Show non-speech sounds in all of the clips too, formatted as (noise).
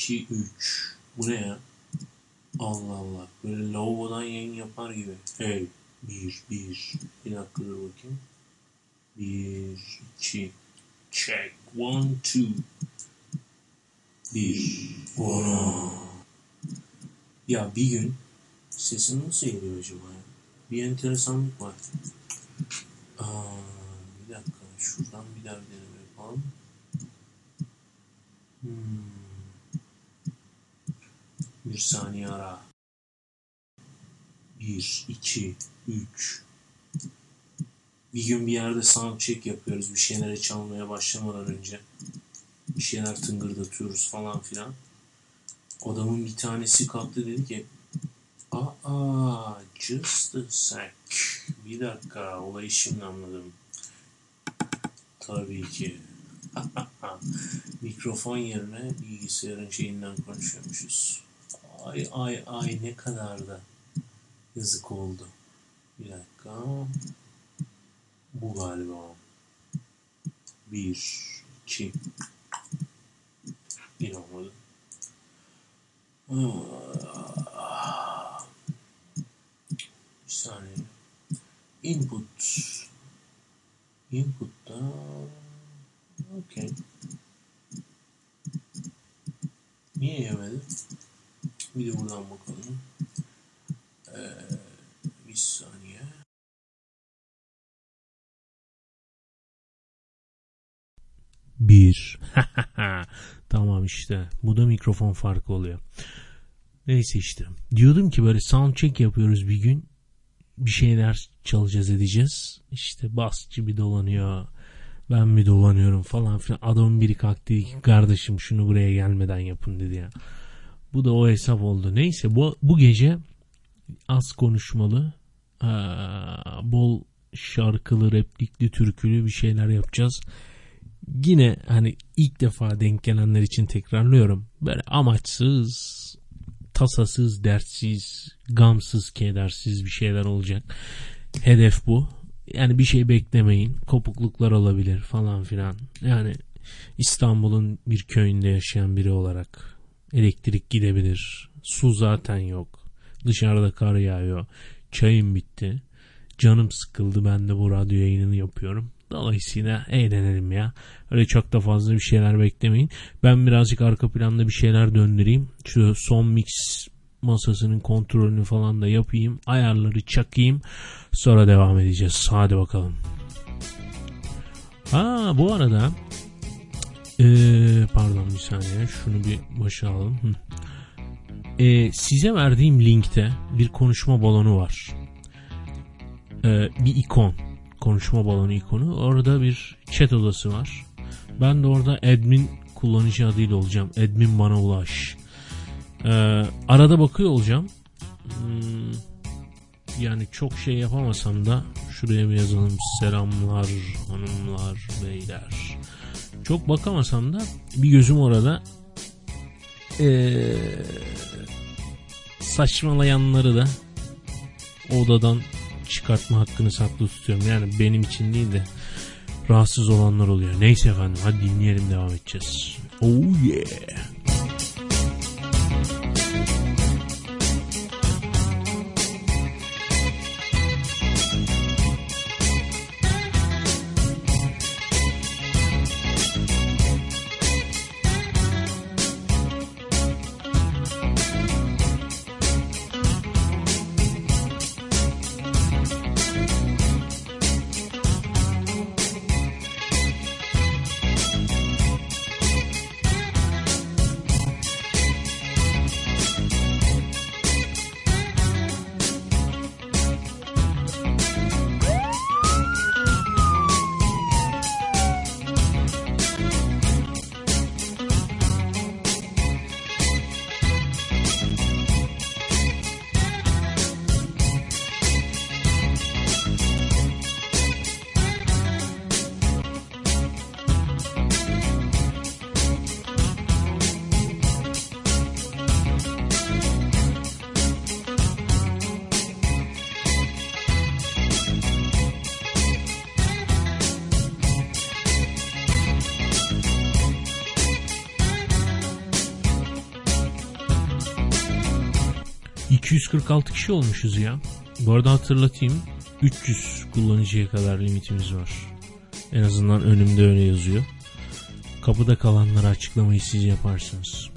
Ekleme 1, 2, 3. Bu ne ya? Allah Allah. Böyle lavabodan yayın yapar gibi. Hey. 1, 1. Bir dakika dur bakayım. 1, 2. Check. 1, 2. 1. Ona. Ya bir gün sesim nasıl geliyor acaba ya? Bir enteresanlık var. Aa, bir dakika. Şuradan bir daha bir deneme yapalım. Hmm. Bir saniye ara. Bir, iki, üç. Bir gün bir yerde sound check yapıyoruz. Bir şeyleri çalmaya başlamadan önce. Bir şeyler tıngırdatıyoruz falan filan. Adamın bir tanesi kalktı dedi ki Aa, just a sec. Bir dakika, olayı şimdi anladım. Tabii ki. (laughs) Mikrofon yerine bilgisayarın şeyinden konuşuyormuşuz. Ay ay ay ne kadar da yazık oldu. Bir dakika. Bu galiba. Bir, iki. Bir olmadı. Bir saniye. Input. Input'ta Okey. Niye yemedi? Bir de buradan bakalım. Ee, bir saniye. Bir. (laughs) tamam işte. Bu da mikrofon farkı oluyor. Neyse işte. Diyordum ki böyle sound check yapıyoruz bir gün. Bir şeyler çalacağız edeceğiz. İşte basçı bir dolanıyor. Ben mi dolanıyorum falan filan. Adamın biri kalktı kardeşim şunu buraya gelmeden yapın dedi ya. Bu da o hesap oldu. Neyse bu, bu gece az konuşmalı bol şarkılı replikli türkülü bir şeyler yapacağız. Yine hani ilk defa denk gelenler için tekrarlıyorum. Böyle amaçsız, tasasız, dertsiz, gamsız, kedersiz bir şeyler olacak. Hedef bu. Yani bir şey beklemeyin. Kopukluklar olabilir falan filan. Yani İstanbul'un bir köyünde yaşayan biri olarak elektrik gidebilir. Su zaten yok. Dışarıda kar yağıyor. Çayım bitti. Canım sıkıldı. Ben de bu radyo yayınını yapıyorum. Dolayısıyla eğlenelim ya. Öyle çok da fazla bir şeyler beklemeyin. Ben birazcık arka planda bir şeyler döndüreyim. Şu son mix masasının kontrolünü falan da yapayım. Ayarları çakayım. Sonra devam edeceğiz. Hadi bakalım. Ha bu arada ee, pardon bir saniye şunu bir başa alalım. Ee, size verdiğim linkte bir konuşma balonu var. Ee, bir ikon. Konuşma balonu ikonu. Orada bir chat odası var. Ben de orada admin kullanıcı adıyla olacağım. Admin bana ulaş. Ee, arada bakıyor olacağım. Hmm, yani çok şey yapamasam da şuraya bir yazalım. Selamlar hanımlar beyler. Çok bakamasam da bir gözüm orada. Ee, saçmalayanları da odadan çıkartma hakkını saklı tutuyorum. Yani benim için değil de rahatsız olanlar oluyor. Neyse efendim hadi dinleyelim devam edeceğiz. Oh yeah. 246 kişi olmuşuz ya. Bu arada hatırlatayım 300 kullanıcıya kadar limitimiz var. En azından önümde öyle yazıyor. Kapıda kalanlara açıklamayı siz yaparsınız.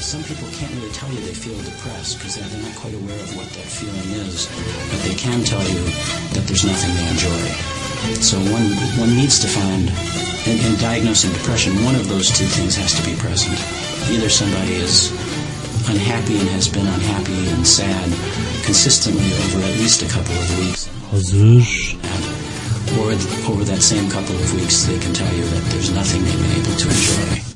Some people can't really tell you they feel depressed because they're not quite aware of what that feeling is. But they can tell you that there's nothing they enjoy. So one, one needs to find, in, in diagnosing depression, one of those two things has to be present. Either somebody is unhappy and has been unhappy and sad consistently over at least a couple of weeks. Or over that same couple of weeks, they can tell you that there's nothing they've been able to enjoy.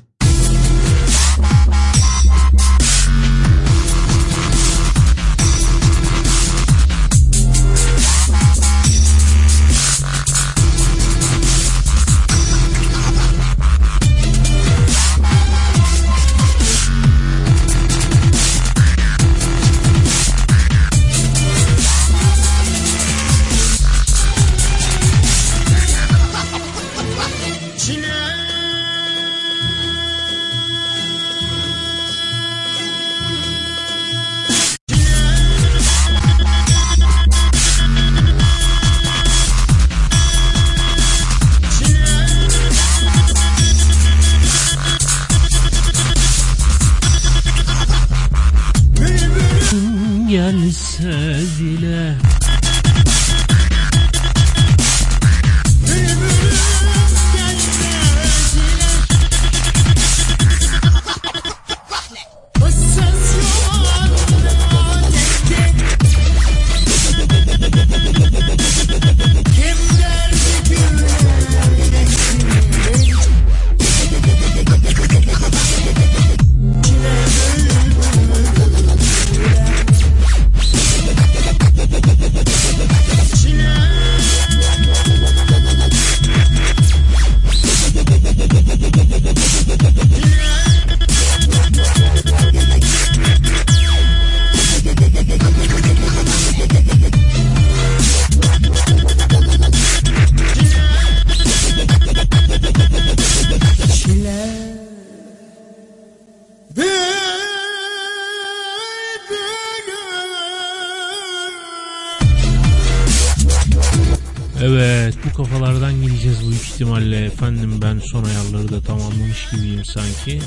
Efendim ben son ayarları da tamamlamış gibiyim sanki.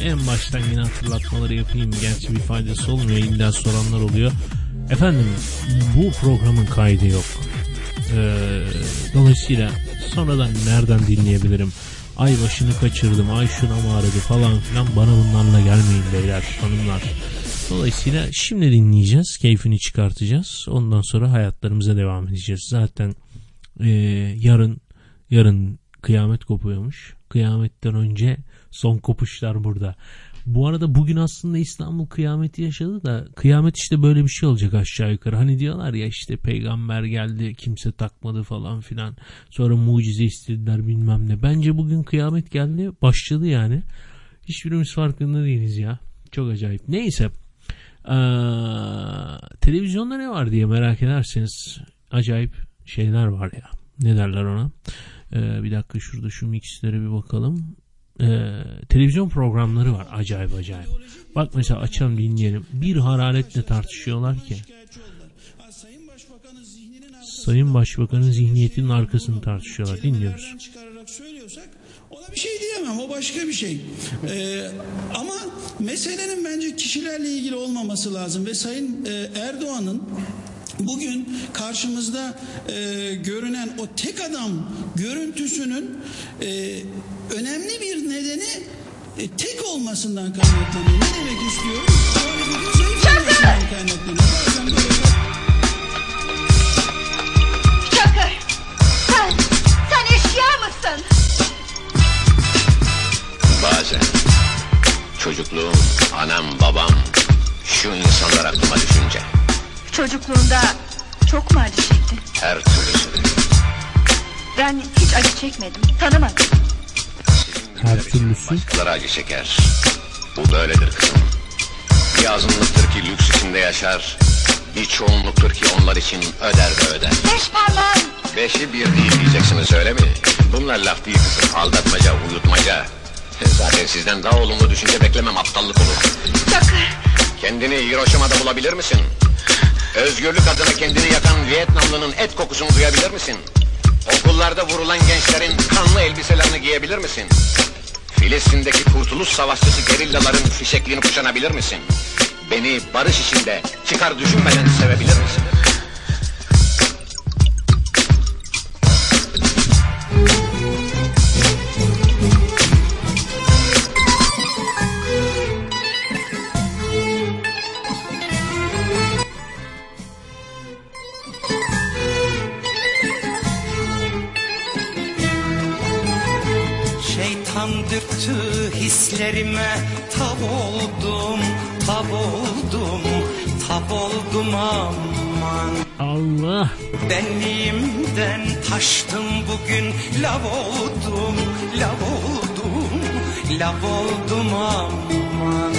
Ee, en baştan yine hatırlatmaları yapayım gerçi bir faydası olmuyor illa soranlar oluyor. Efendim bu programın kaydı yok. Ee, dolayısıyla sonradan nereden dinleyebilirim? Ay başını kaçırdım, ay şuna mı aradı falan filan bana bunlarla gelmeyin beyler, hanımlar. Dolayısıyla şimdi dinleyeceğiz, keyfini çıkartacağız. Ondan sonra hayatlarımıza devam edeceğiz. Zaten e, yarın yarın kıyamet kopuyormuş. Kıyametten önce son kopuşlar burada. Bu arada bugün aslında İstanbul kıyameti yaşadı da kıyamet işte böyle bir şey olacak aşağı yukarı. Hani diyorlar ya işte peygamber geldi kimse takmadı falan filan. Sonra mucize istediler bilmem ne. Bence bugün kıyamet geldi başladı yani. Hiçbirimiz farkında değiliz ya. Çok acayip. Neyse. Ee, televizyonda ne var diye merak ederseniz acayip şeyler var ya. Ne derler ona? Ee, bir dakika şurada şu mixlere bir bakalım. Ee, televizyon programları var acayip acayip. Bak mesela açalım dinleyelim. Bir hararetle tartışıyorlar ki. Sayın Başbakanın zihniyetinin arkasını tartışıyorlar. Dinliyoruz. ona bir şey diyemem. O başka bir şey. Ee, ama meselenin bence kişilerle ilgili olmaması lazım ve Sayın e, Erdoğan'ın bugün karşımızda e, görünen o tek adam görüntüsünün e, önemli bir nedeni e, tek olmasından kaynaklanıyor. Ne demek istiyorum? Muhalefetin zayıf olmasından kaynaklanıyor. Bazen böyle Çakır! Sen, sen eşya mısın? Bazen çocukluğum, anam, babam şu insanlar aklıma düşünce Çocukluğunda çok mu acı çektin? her türlüsünü Ben hiç acı çekmedim, tanımadım. Her türlüsü. başkaları acı çeker. Bu böyledir kızım. Bir azınlıktır ki lüks içinde yaşar. Bir çoğunluktur ki onlar için öder ve öder. Beş parmağın Beşi bir değil diyeceksiniz öyle mi? Bunlar laf değil kızım. Aldatmaca, uyutmaca. Zaten sizden daha olumlu düşünce beklemem aptallık olur. Çakır. Kendini Hiroşima'da bulabilir misin? Özgürlük adına kendini yakan Vietnamlının et kokusunu duyabilir misin? Okullarda vurulan gençlerin kanlı elbiselerini giyebilir misin? Filistin'deki kurtuluş savaşçısı gerillaların fişekliğini kuşanabilir misin? Beni barış içinde çıkar düşünmeden sevebilir misin? Şeytan dürttü hislerime tab oldum, tab oldum, tab oldum aman. Allah. Benliğimden taştım bugün lav oldum, lav oldum, lav oldum aman.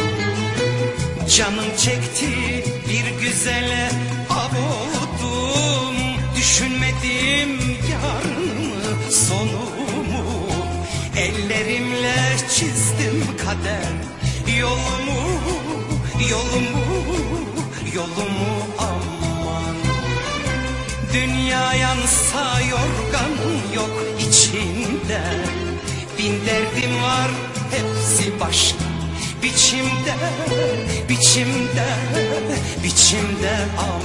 Canım çekti bir güzele av oldum, düşünmedim yarınımı sonumu. Çizdim kader. Yolumu, yolumu, yolumu aman. Dünya yansa yorganım yok içinde Bin derdim var hepsi başka. Biçimde, biçimde, biçimde aman.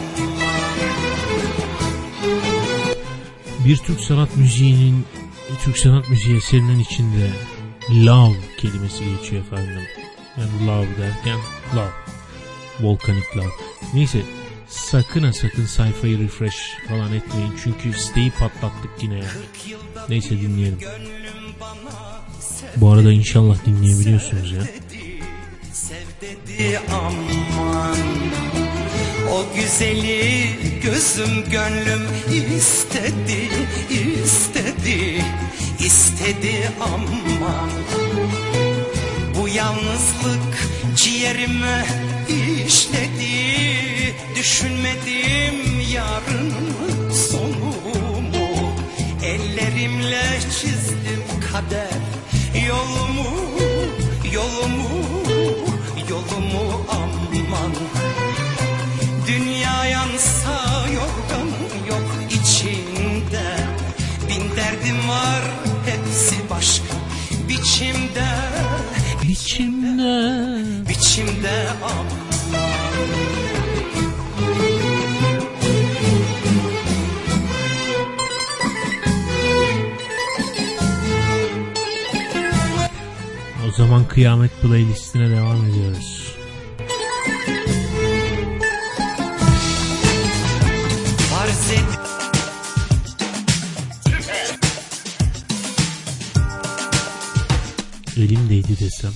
Bir Türk sanat müziğinin Türk sanat müziği eserinin içinde love kelimesi geçiyor efendim. Yani love derken love. Volkanik love. Neyse sakın ha sakın sayfayı refresh falan etmeyin. Çünkü siteyi patlattık yine ya. Neyse dinleyelim. Bu arada inşallah dinleyebiliyorsunuz ya. Sev dedi aman O güzeli gözüm gönlüm istedi istedi istedi aman Bu yalnızlık ciğerime işledi. Düşünmedim yarın sonumu. Ellerimle çizdim kader yolumu Yolumu, yolumu aman. Dünya yansa hepsi başka. Biçimde İçimde Biçimde aman O zaman kıyamet playlistine devam ediyoruz. Elimdeydi desem.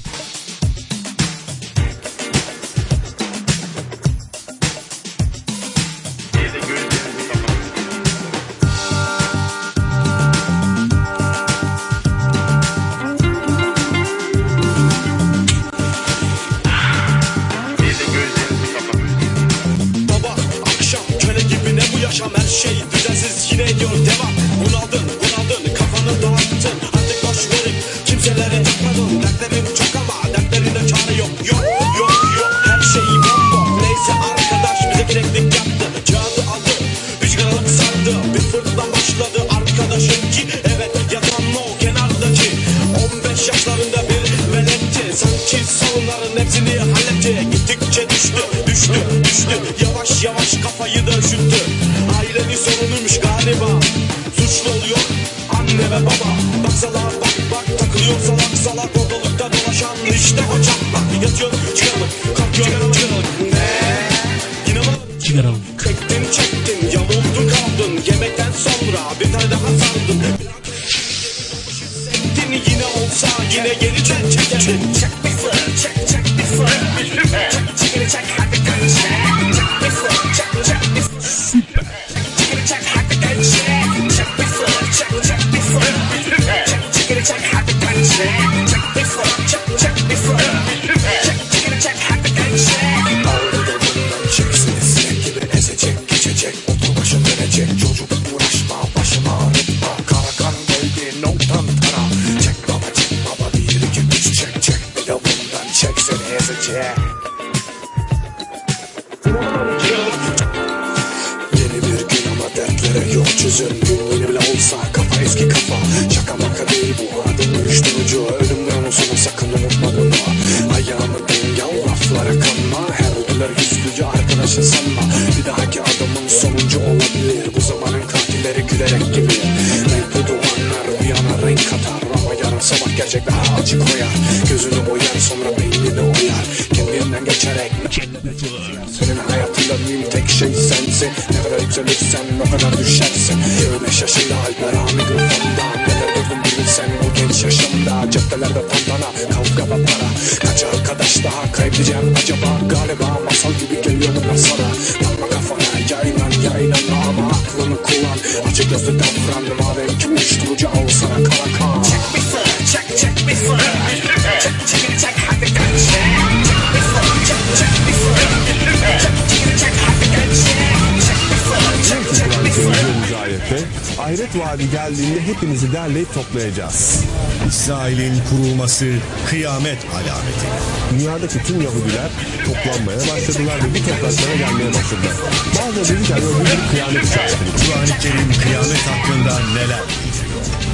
Tüm Yahudiler toplanmaya başladılar ve bu topraklara gelmeye başladılar. Bazıları dedi ki "Yani öbür bir kıyamet işaretini. Kur'an-ı Kerim kıyamet hakkında neler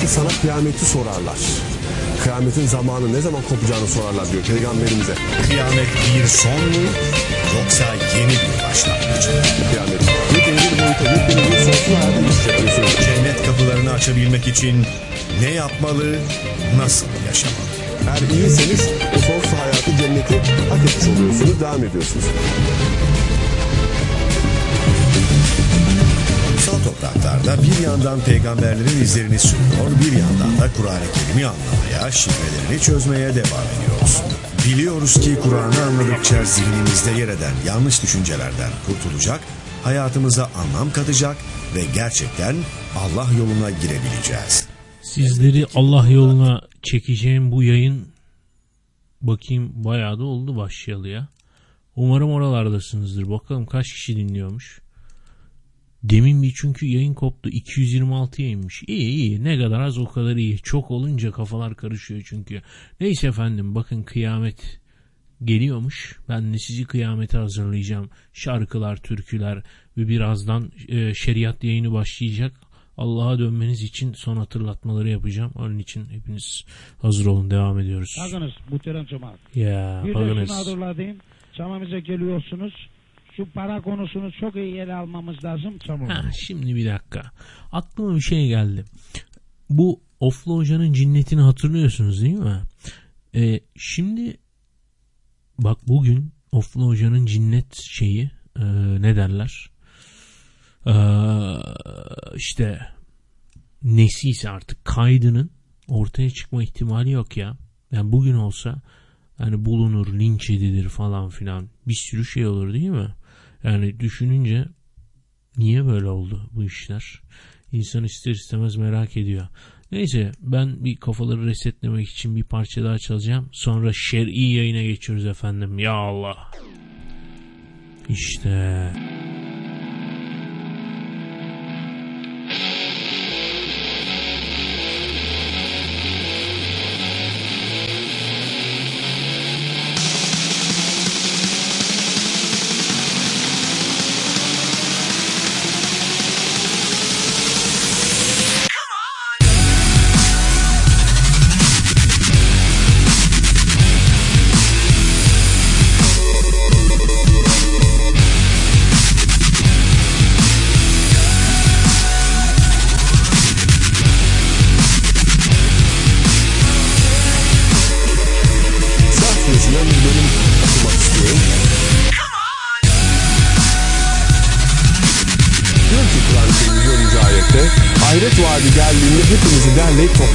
Sana kıyameti sorarlar. Kıyametin zamanı ne zaman kopacağını sorarlar diyor peygamberimize. Kıyamet bir son mu yoksa yeni bir başlangıç mı? Kıyamet. Yepyeni bir boyuta, yepyeni bir sonsuz hayata yapıyorsunuz. Cennet kapılarını açabilmek için ne yapmalı, nasıl yaşamalı? Eğer iyiyseniz o sonsuz hayatı, cenneti hak etmiş oluyorsunuz, devam ediyorsunuz. Kutsal topraklarda bir yandan peygamberlerin izlerini sürüyor, bir yandan da Kur'an-ı Kerim'i anlamaya, şifrelerini çözmeye devam ediyoruz. Biliyoruz ki Kur'an'ı anladıkça zihnimizde yer eden yanlış düşüncelerden kurtulacak, hayatımıza anlam katacak ve gerçekten Allah yoluna girebileceğiz. Sizleri Allah yoluna çekeceğim bu yayın bakayım bayağı da oldu başlayalı ya. Umarım oralardasınızdır. Bakalım kaç kişi dinliyormuş. Demin bir çünkü yayın koptu. 226 yayınmış. İyi iyi. Ne kadar az o kadar iyi. Çok olunca kafalar karışıyor çünkü. Neyse efendim bakın kıyamet geliyormuş. Ben de sizi kıyamete hazırlayacağım. Şarkılar, türküler ve birazdan e, şeriat yayını başlayacak. Allah'a dönmeniz için son hatırlatmaları yapacağım. Onun için hepiniz hazır olun. Devam ediyoruz. Bakınız muhterem cemaat. Ya Bir de bakınız. şunu hatırlatayım. Çamamıza geliyorsunuz. Şu para konusunu çok iyi ele almamız lazım. Tamam. Ha, şimdi bir dakika. Aklıma bir şey geldi. Bu Oflu Hoca'nın cinnetini hatırlıyorsunuz değil mi? Ee, şimdi bak bugün Oflu Hoca'nın cinnet şeyi e, ne derler? Ee, işte nesiyse artık kaydının ortaya çıkma ihtimali yok ya. Yani bugün olsa yani bulunur, linç edilir falan filan. Bir sürü şey olur değil mi? Yani düşününce niye böyle oldu bu işler? İnsan ister istemez merak ediyor. Neyse ben bir kafaları resetlemek için bir parça daha çalacağım. Sonra şer'i yayına geçiyoruz efendim. Ya Allah. İşte.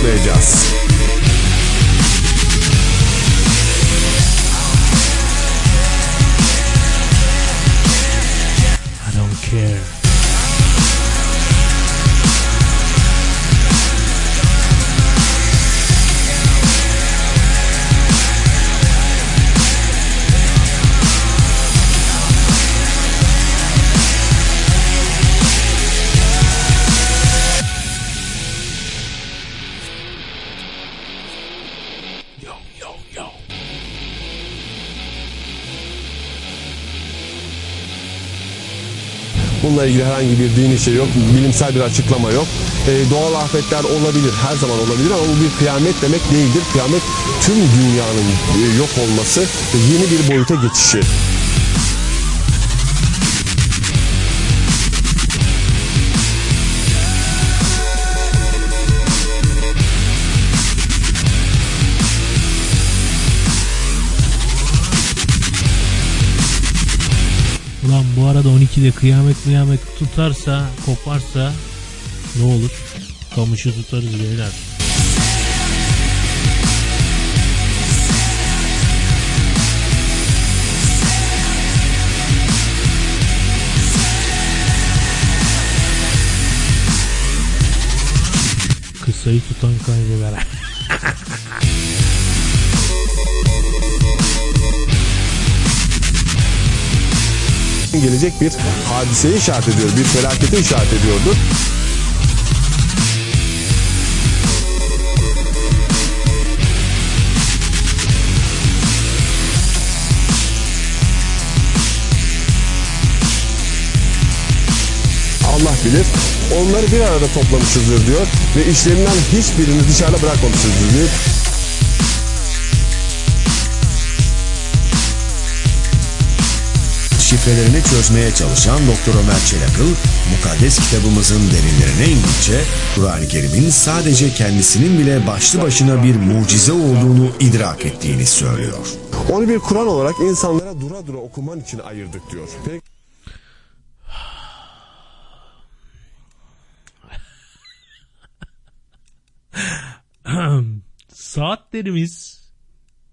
Derleyip bununla ilgili herhangi bir dini şey yok, bilimsel bir açıklama yok. E, doğal afetler olabilir, her zaman olabilir ama bu bir kıyamet demek değildir. Kıyamet tüm dünyanın e, yok olması ve yeni bir boyuta geçişi. Bu arada 12'de kıyamet kıyamet tutarsa, koparsa ne olur? Kamışı tutarız beyler. Kısayı tutan kaybeder. Gelecek bir hadiseyi işaret ediyor, bir felaketi işaret ediyordu. Allah bilir. Onları bir arada toplamışızdır diyor ve işlerinden hiçbirini dışarıda bırakmamışızdır diyor. Şifrelerini çözmeye çalışan Doktor Ömer Çelakıl, mukaddes kitabımızın derinlerine indikçe Kur'an-ı Kerim'in sadece kendisinin bile başlı başına bir mucize olduğunu idrak ettiğini söylüyor. Onu bir Kur'an olarak insanlara dura dura okuman için ayırdık diyor. Peki. Saatlerimiz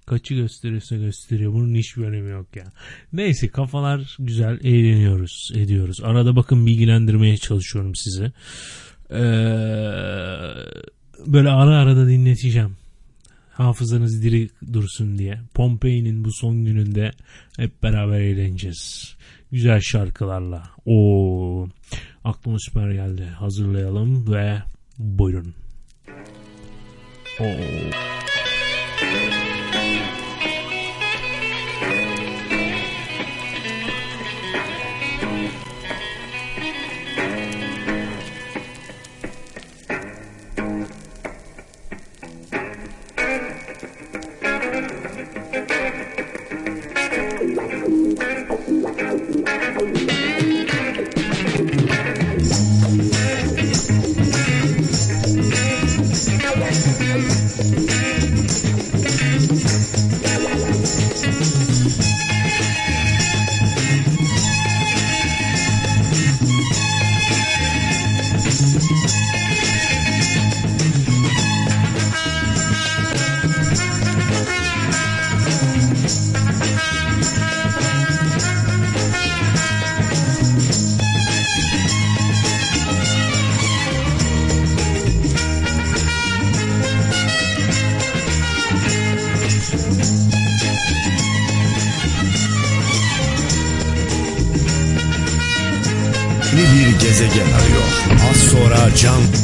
kaçı gösteriyorsa gösteriyor. Bunun hiçbir önemi yok ya. Neyse kafalar güzel eğleniyoruz ediyoruz. Arada bakın bilgilendirmeye çalışıyorum sizi. Ee, böyle ara ara da dinleteceğim. Hafızanız diri dursun diye. Pompei'nin bu son gününde hep beraber eğleneceğiz. Güzel şarkılarla. O aklıma süper geldi. Hazırlayalım ve buyurun. Oo. Sonra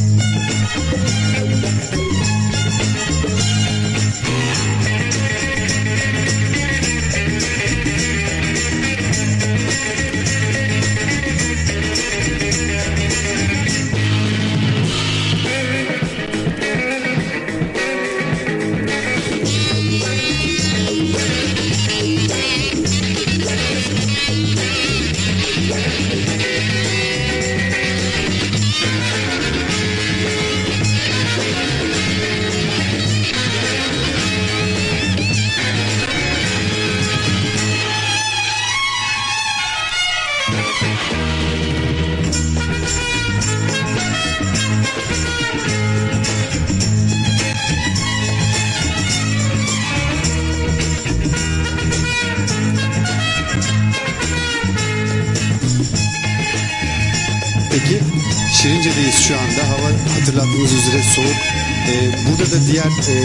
hatırlattığınız üzere soğuk. Ee, burada da diğer e,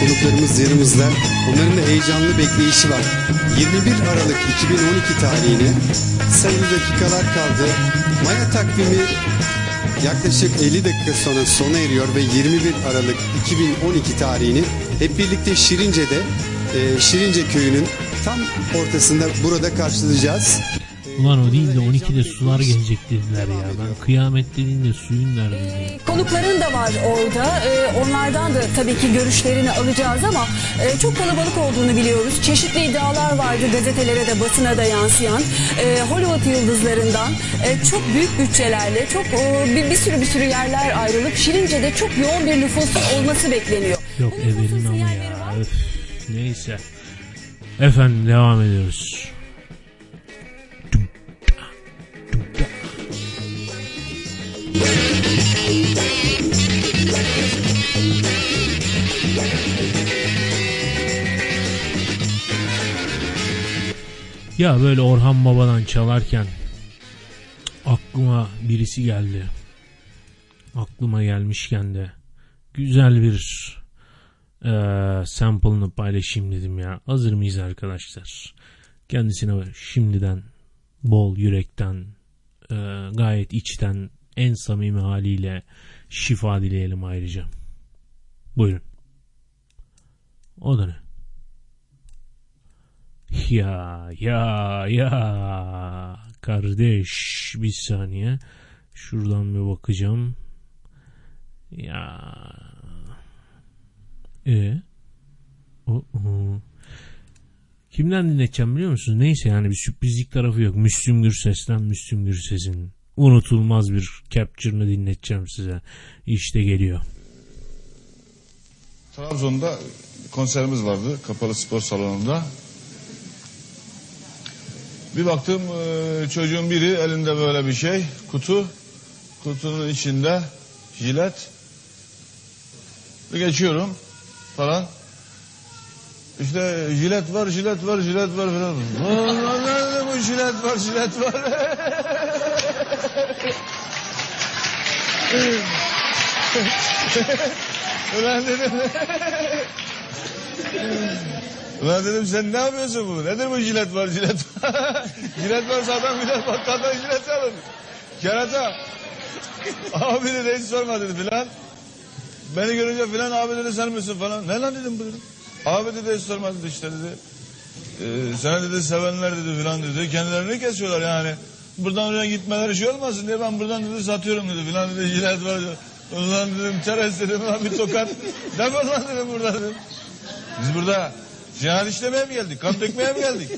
konuklarımız yanımızda. Onların da heyecanlı bekleyişi var. 21 Aralık 2012 tarihine sayılı dakikalar kaldı. Maya takvimi yaklaşık 50 dakika sonra sona eriyor ve 21 Aralık 2012 tarihini hep birlikte Şirince'de e, Şirince köyünün tam ortasında burada karşılayacağız. Ulan o değil de 12'de sular gelecek dediler ya. Ben kıyamet dediğinde suyun derdindeyim. Konukların da var orada. Ee, onlardan da tabii ki görüşlerini alacağız ama e, çok kalabalık olduğunu biliyoruz. Çeşitli iddialar vardı gazetelere de basına da yansıyan. Ee, Hollywood yıldızlarından e, çok büyük bütçelerle çok e, bir, bir sürü bir sürü yerler ayrılıp Şirince'de çok yoğun bir nüfusun olması bekleniyor. Yok evelin ama ya. Öf, neyse. Efendim devam ediyoruz. Ya böyle Orhan Baba'dan çalarken aklıma birisi geldi. Aklıma gelmişken de güzel bir e, sample'ını paylaşayım dedim ya. Hazır mıyız arkadaşlar? Kendisine şimdiden bol yürekten e, gayet içten en samimi haliyle şifa dileyelim ayrıca. Buyurun. O da ne? Ya ya ya. Kardeş bir saniye. Şuradan bir bakacağım. Ya. E? O, o. kimden dinleteceğim biliyor musunuz neyse yani bir sürprizlik tarafı yok. Müslüm Gürses'ten Müslüm Gürses'in unutulmaz bir capture'ını dinleteceğim size. İşte geliyor. Trabzon'da konserimiz vardı. Kapalı spor salonunda. Bir baktım e, çocuğun biri elinde böyle bir şey kutu kutunun içinde jilet bir geçiyorum falan işte jilet var jilet var jilet var falan. Lan lan nerede bu jilet var jilet var. (laughs) Ulan dedim. Ulan dedim sen ne yapıyorsun bu? Nedir bu jilet var jilet var? (laughs) jilet varsa adam gider bakkaldan jilet alır. Kerata. abi dedi hiç sorma dedi filan. Beni görünce filan abi dedi sen misin falan. Ne lan dedim bu dedim. Abi dedi hiç sorma dedi işte dedi. Ee, sana dedi sevenler dedi filan dedi. Kendilerini kesiyorlar yani. Buradan oraya gitmeleri şey olmasın diye ben buradan dedi satıyorum dedi filan dedi jilet var. Ulan dedim çerez dedim lan bir tokat. (laughs) Defol lan dedim burada dedim. Biz burada cihat işlemeye mi geldik? Kan dökmeye mi geldik?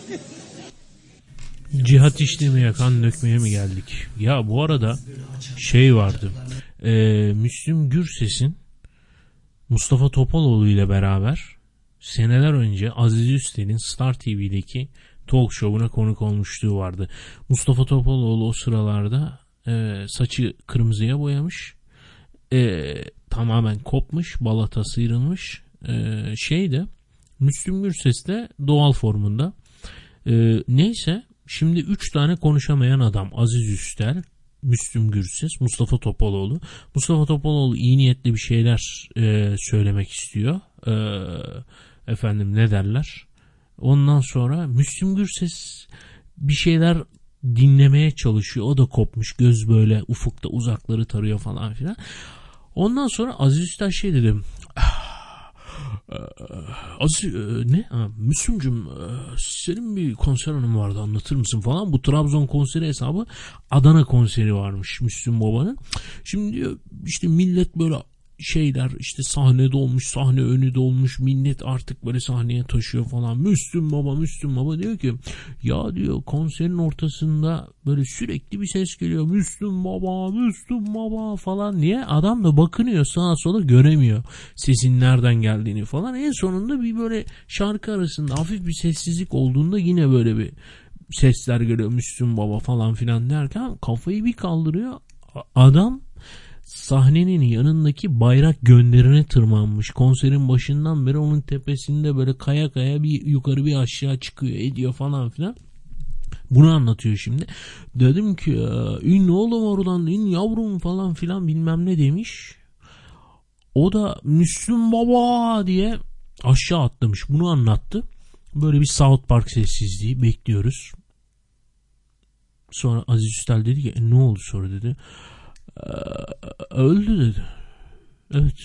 Cihat işlemeye kan dökmeye mi geldik? Ya bu arada şey vardı. E, Müslüm Gürses'in Mustafa Topaloğlu ile beraber seneler önce Aziz Üstel'in Star TV'deki talk show'una konuk olmuşluğu vardı. Mustafa Topaloğlu o sıralarda e, saçı kırmızıya boyamış. E, tamamen kopmuş. Balata sıyrılmış. E, şey de Müslüm Gürses de doğal formunda. E, neyse şimdi 3 tane konuşamayan adam Aziz Üstel, Müslüm Gürses, Mustafa Topaloğlu. Mustafa Topaloğlu iyi niyetli bir şeyler e, söylemek istiyor. E, efendim ne derler? Ondan sonra Müslüm Gürses bir şeyler dinlemeye çalışıyor. O da kopmuş. Göz böyle ufukta uzakları tarıyor falan filan. Ondan sonra Aziz Üstel şey dedim. Aziz, ne? Ha, Müslümcüm senin bir konser hanım vardı anlatır mısın falan. Bu Trabzon konseri hesabı Adana konseri varmış Müslüm Baba'nın. Şimdi işte millet böyle şeyler işte sahne dolmuş sahne önü dolmuş millet artık böyle sahneye taşıyor falan. Müslüm baba Müslüm baba diyor ki ya diyor konserin ortasında böyle sürekli bir ses geliyor. Müslüm baba Müslüm baba falan. Diye adam da bakınıyor sağa sola göremiyor sesin nereden geldiğini falan. En sonunda bir böyle şarkı arasında hafif bir sessizlik olduğunda yine böyle bir sesler geliyor. Müslüm baba falan filan derken kafayı bir kaldırıyor. Adam sahnenin yanındaki bayrak gönderine tırmanmış. Konserin başından beri onun tepesinde böyle kaya kaya bir yukarı bir aşağı çıkıyor ediyor falan filan. Bunu anlatıyor şimdi. Dedim ki in oğlum oradan in yavrum falan filan bilmem ne demiş. O da Müslüm baba diye aşağı atlamış. Bunu anlattı. Böyle bir South Park sessizliği bekliyoruz. Sonra Aziz Üstel dedi ki e, ne oldu sonra dedi. Öldü dedi. Evet.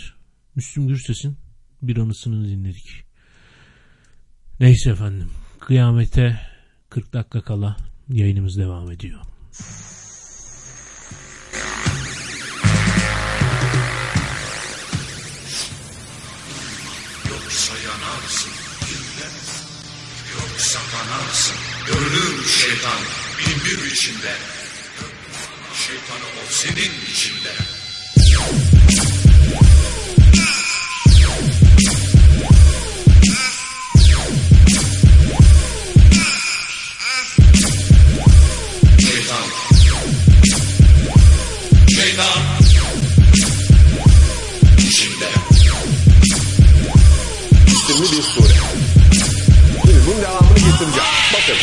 Müslüm Gürses'in bir anısını dinledik. Neyse efendim. Kıyamete 40 dakika kala Yayınımız devam ediyor. Yoksa yanarsın dinle. Yoksa kanarsın. Görünür şeytan bin bir içinde. Şeytanı o senin içinde. Şeytan. Şeytan. İçinde. isimli bir sure. Bunun devamını getireceğim. Bakın.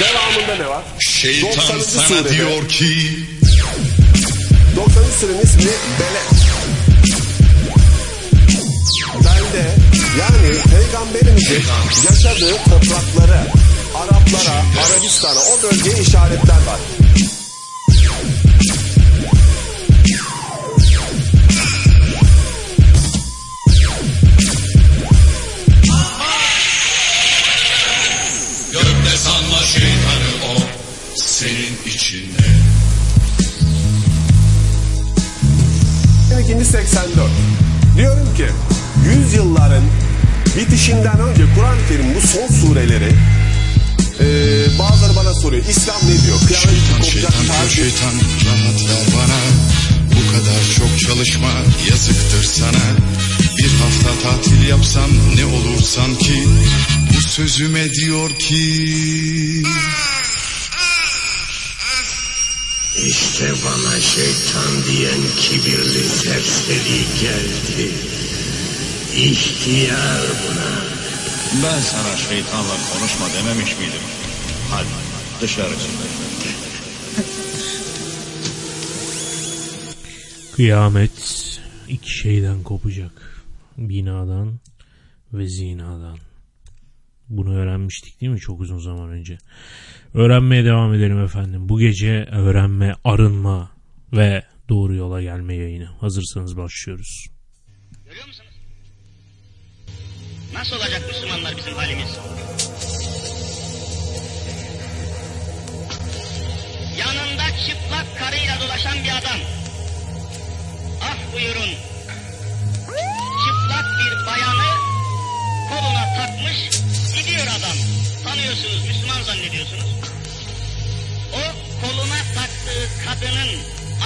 Devamında ne var? Şeytan 90. sana surede- diyor ki 90. surenin ismi Beled. Belde yani peygamberimizin yaşadığı toprakları, Araplara, Arabistan'a o bölgeye işaretler var. 22. 84. Diyorum ki yüzyılların bitişinden önce Kur'an-ı Kerim bu son sureleri eee bazıları bana soruyor. İslam ne diyor? Kıyamet Şeytan kopacak şeytan tarih- şeytan rahat ver bana. Bu kadar çok çalışma yazıktır sana. Bir hafta tatil yapsam ne olur sanki. Bu sözüme diyor ki. İşte bana şeytan diyen kibirli serseri geldi. İhtiyar buna. Ben sana şeytanla konuşma dememiş miydim? Hadi dışarı çık. Kıyamet iki şeyden kopacak. Binadan ve zinadan. Bunu öğrenmiştik değil mi çok uzun zaman önce? Öğrenmeye devam edelim efendim. Bu gece öğrenme, arınma ve doğru yola gelme yayını. Hazırsanız başlıyoruz. Nasıl olacak Müslümanlar bizim halimiz? Yanında çıplak karıyla dolaşan bir adam. Ah buyurun. Çıplak bir bayanı koluna takmış gidiyor adam. Tanıyorsunuz Müslüman zannediyorsunuz. O koluna taktığı kadının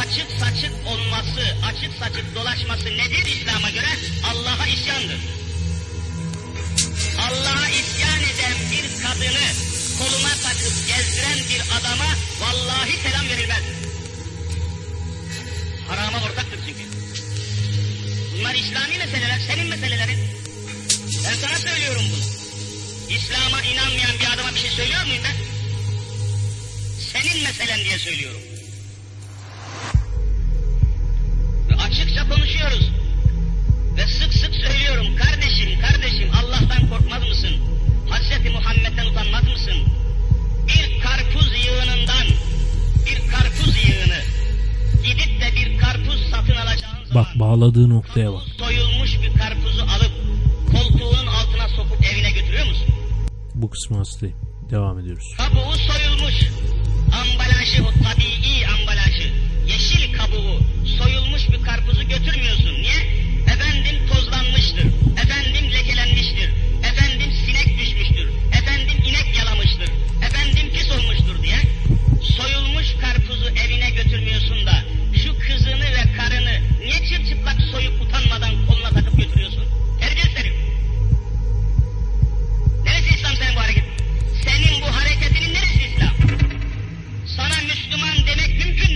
açık saçık olması, açık saçık dolaşması nedir İslam'a göre? Allah'a isyandır. Allah'a isyan eden bir kadını koluna takıp gezdiren bir adama vallahi selam verilmez. Harama ortaktır çünkü. Bunlar İslami meseleler, senin meselelerin. Ben sana söylüyorum bunu. İslam'a inanmayan bir adama bir şey söylüyor muyum ben? Senin meselen diye söylüyorum. Ve açıkça konuşuyoruz. Ve sık sık söylüyorum kardeşim kardeşim Allah'tan korkmaz mısın? Hazreti Muhammed'den utanmaz mısın? Bir karpuz yığınından bir karpuz yığını gidip de bir karpuz satın alacağın Bak bağladığı noktaya bak. soyulmuş bir karpuzu alıp koltuğunun altına sokup evine götürüyor musun? Bu kısmı hastayım. Devam ediyoruz. Kabuğu soyulmuş. Ambalajı o tabii ambalajı. Yeşil kabuğu soyulmuş bir karpuzu götürmüyorsun. Niye? Efendim tozlanmıştır. Efendim lekelenmiştir. Efendim sinek düşmüştür. Efendim inek yalamıştır. Efendim pis olmuştur diye. Soyulmuş karpuzu evine götürmüyorsun da şu kızını ve karını niye çırçıplak soyup utanmadan koluna takıp götürüyorsun? Terbiyesiz herif. Bu? Senin bu hareketinin neresi İslam? Sana Müslüman demek mümkün mü?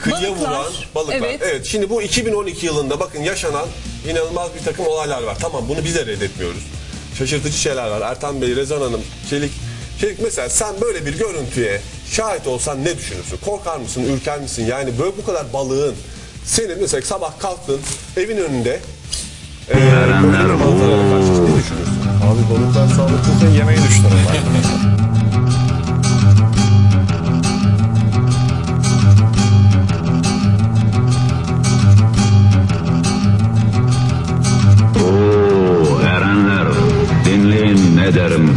Kıyıya Balıklar, vuran balıklar. evet. Evet. Şimdi bu 2012 yılında bakın yaşanan inanılmaz bir takım olaylar var. Tamam bunu biz de reddetmiyoruz. Şaşırtıcı şeyler var. Ertan Bey, Rezan Hanım, Çelik. Çelik mesela sen böyle bir görüntüye şahit olsan ne düşünürsün? Korkar mısın, ürker misin? Yani böyle bu kadar balığın senin mesela sabah kalktın evin önünde e, böyle bir manzaraya karşı ne düşünürsün? Abi balıklar sağlıklıysa yemeği düşünürüm ben. (laughs) dinleyin ne derim.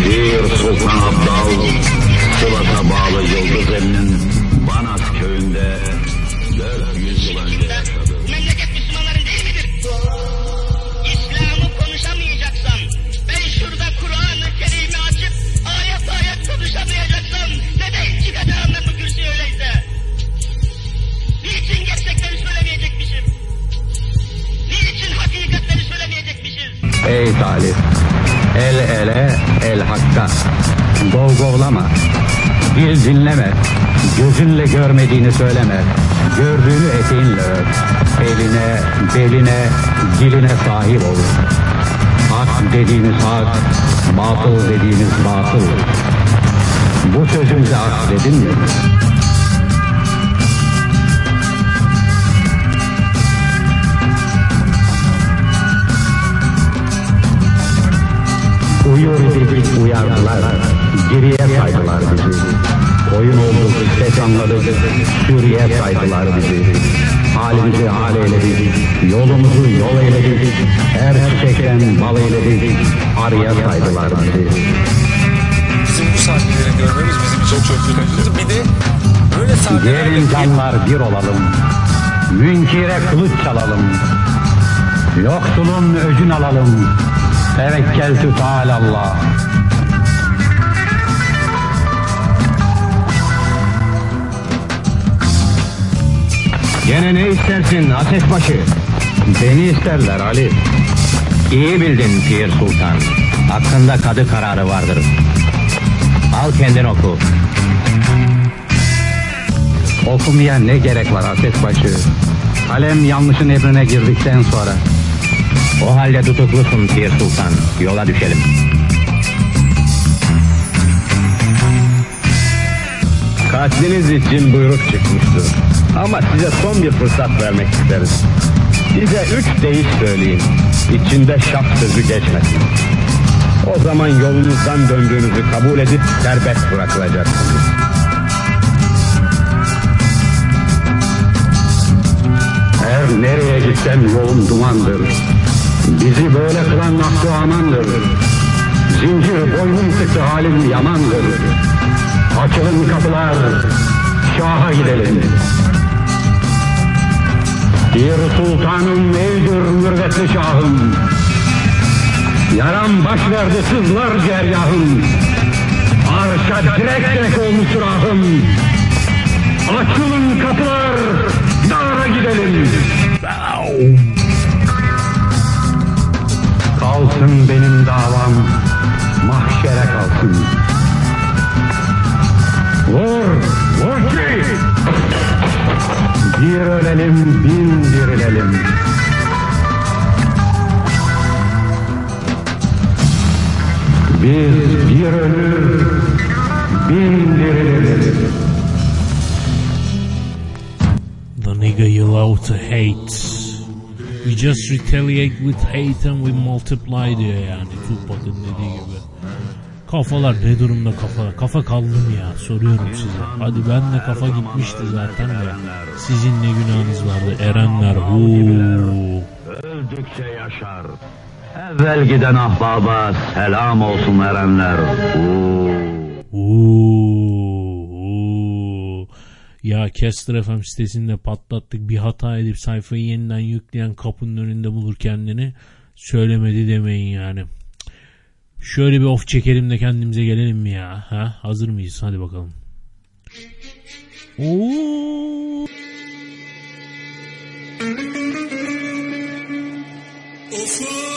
Bir Sultan Abdal Sivas'a bağlı Yıldız Emmi'nin talip, el ele, el hakka. Govgovlama, dil dinleme, gözünle görmediğini söyleme, gördüğünü eteğinle öp. Eline, beline, diline sahip ol. Hak dediğiniz hak, batıl dediğiniz batıl. Bu sözümüze hak dedin mi? Uyur dedik uyardılar, geriye saydılar bizi. Oyun olduk, ses anladık, sürüye saydılar bizi. Halimizi hal eyledik, yolumuzu yol eyledik, her çiçekten bal eyledik, arıya saydılar bizi. Bizim bu sahneleri görmemiz bizim için çok çok önemli. Bir de böyle sahneler Gelin canlar bir olalım, münkire kılıç çalalım, yoksulun öcün alalım, tevekkeltü Allah. Gene ne istersin ateşbaşı? Beni isterler Ali. İyi bildin Pir Sultan. Hakkında kadı kararı vardır. Al kendin oku. Okumaya ne gerek var ateşbaşı? Kalem yanlışın emrine girdikten sonra. O halde tutuklusun Pir Sultan. Yola düşelim. Katliniz için buyruk çıkmıştır. Ama size son bir fırsat vermek isteriz. Size üç deyiş söyleyin. İçinde şaf sözü geçmesin. O zaman yolunuzdan döndüğünüzü kabul edip serbest bırakılacaksınız. Her nereye gitsem yolum dumandır. Bizi böyle kılan nafsu amandır. Zincir boynum sıktı halim yamandır. Açılın kapılar, şaha gidelim. Bir sultanım evdir mürvetli şahım. Yaram baş verdi sızlar cergahım. Arşa direk direk olmuş rahım. Açılın kapılar. Dağlara gidelim. Kalsın benim davam. Mahşere kalsın. Vur. Vur ki. Bir ölelim bin dirilelim. Biz bir ölür bin diriliriz. The nigga you love to hate. We just retaliate with hate and we multiply diyor yani Tupac'ın dediği gibi. Kafalar ne durumda kafa? Kafa kaldı mı ya? Soruyorum size. Hadi ben de kafa gitmişti zaten de. Sizin ne günahınız vardı? Erenler. Huu. Öldükçe yaşar. Evvel giden ahbaba selam olsun erenler. Oo. Ya Kester FM sitesinde patlattık bir hata edip sayfayı yeniden yükleyen kapının önünde bulur kendini. Söylemedi demeyin yani. Şöyle bir of çekelim de kendimize gelelim mi ya? Ha? Hazır mıyız? Hadi bakalım. Oo. Dertsiz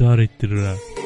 intihar ettirir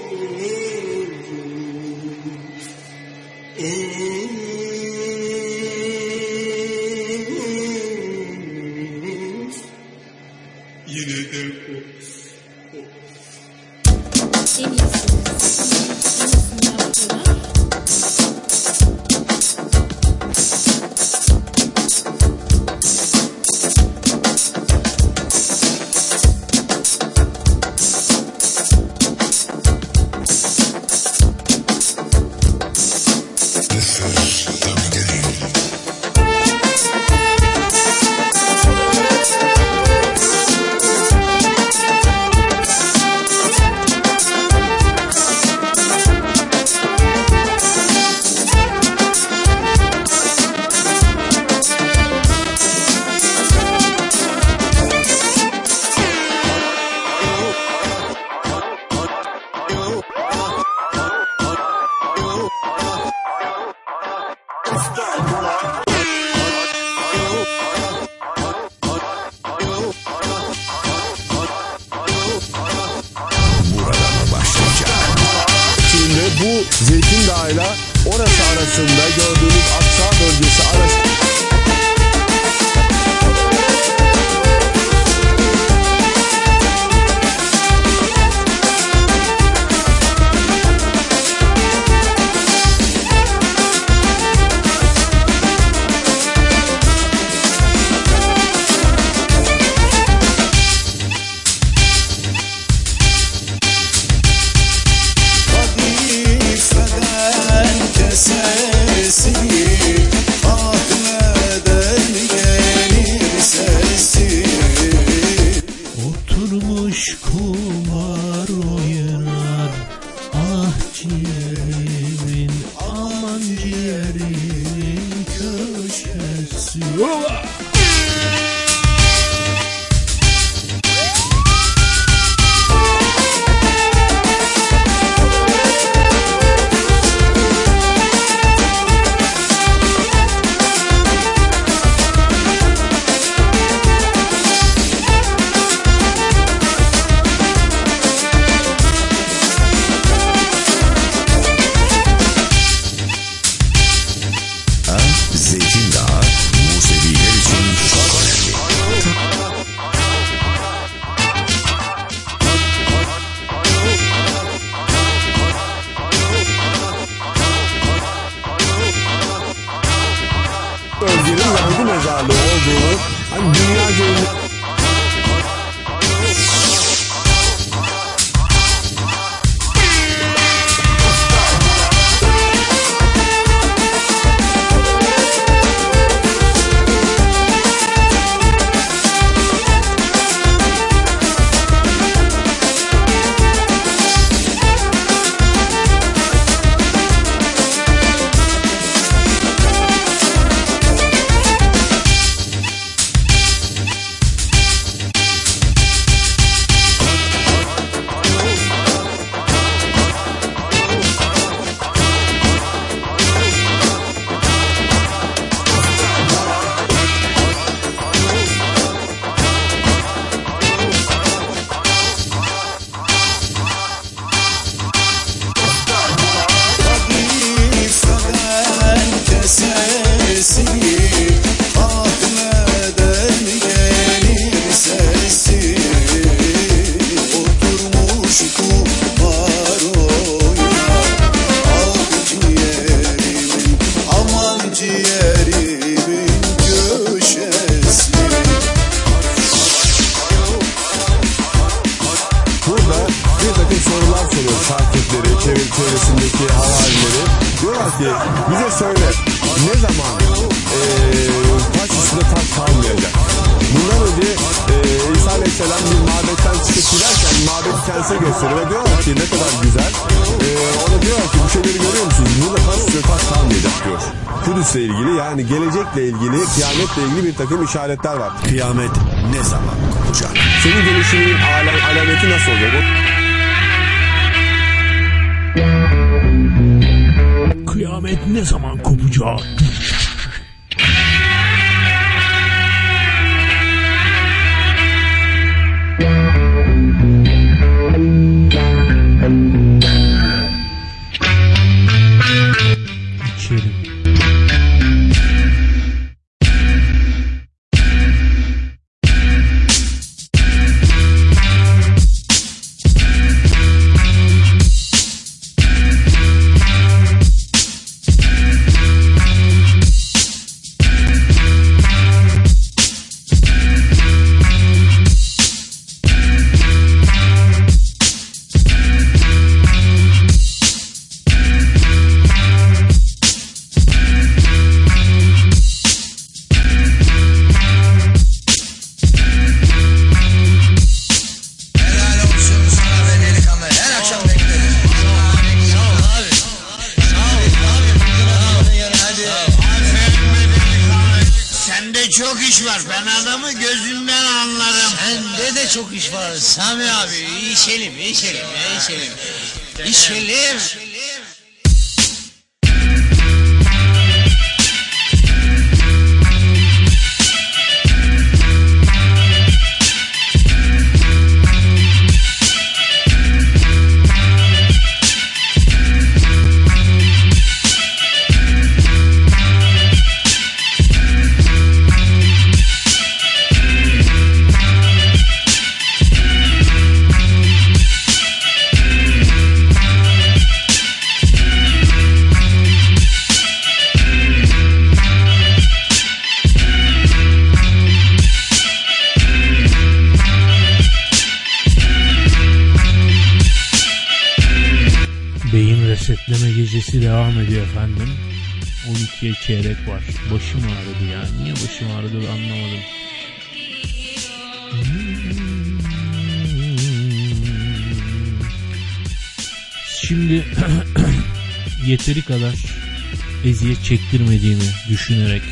Eziyet çektirmediğimi düşünerek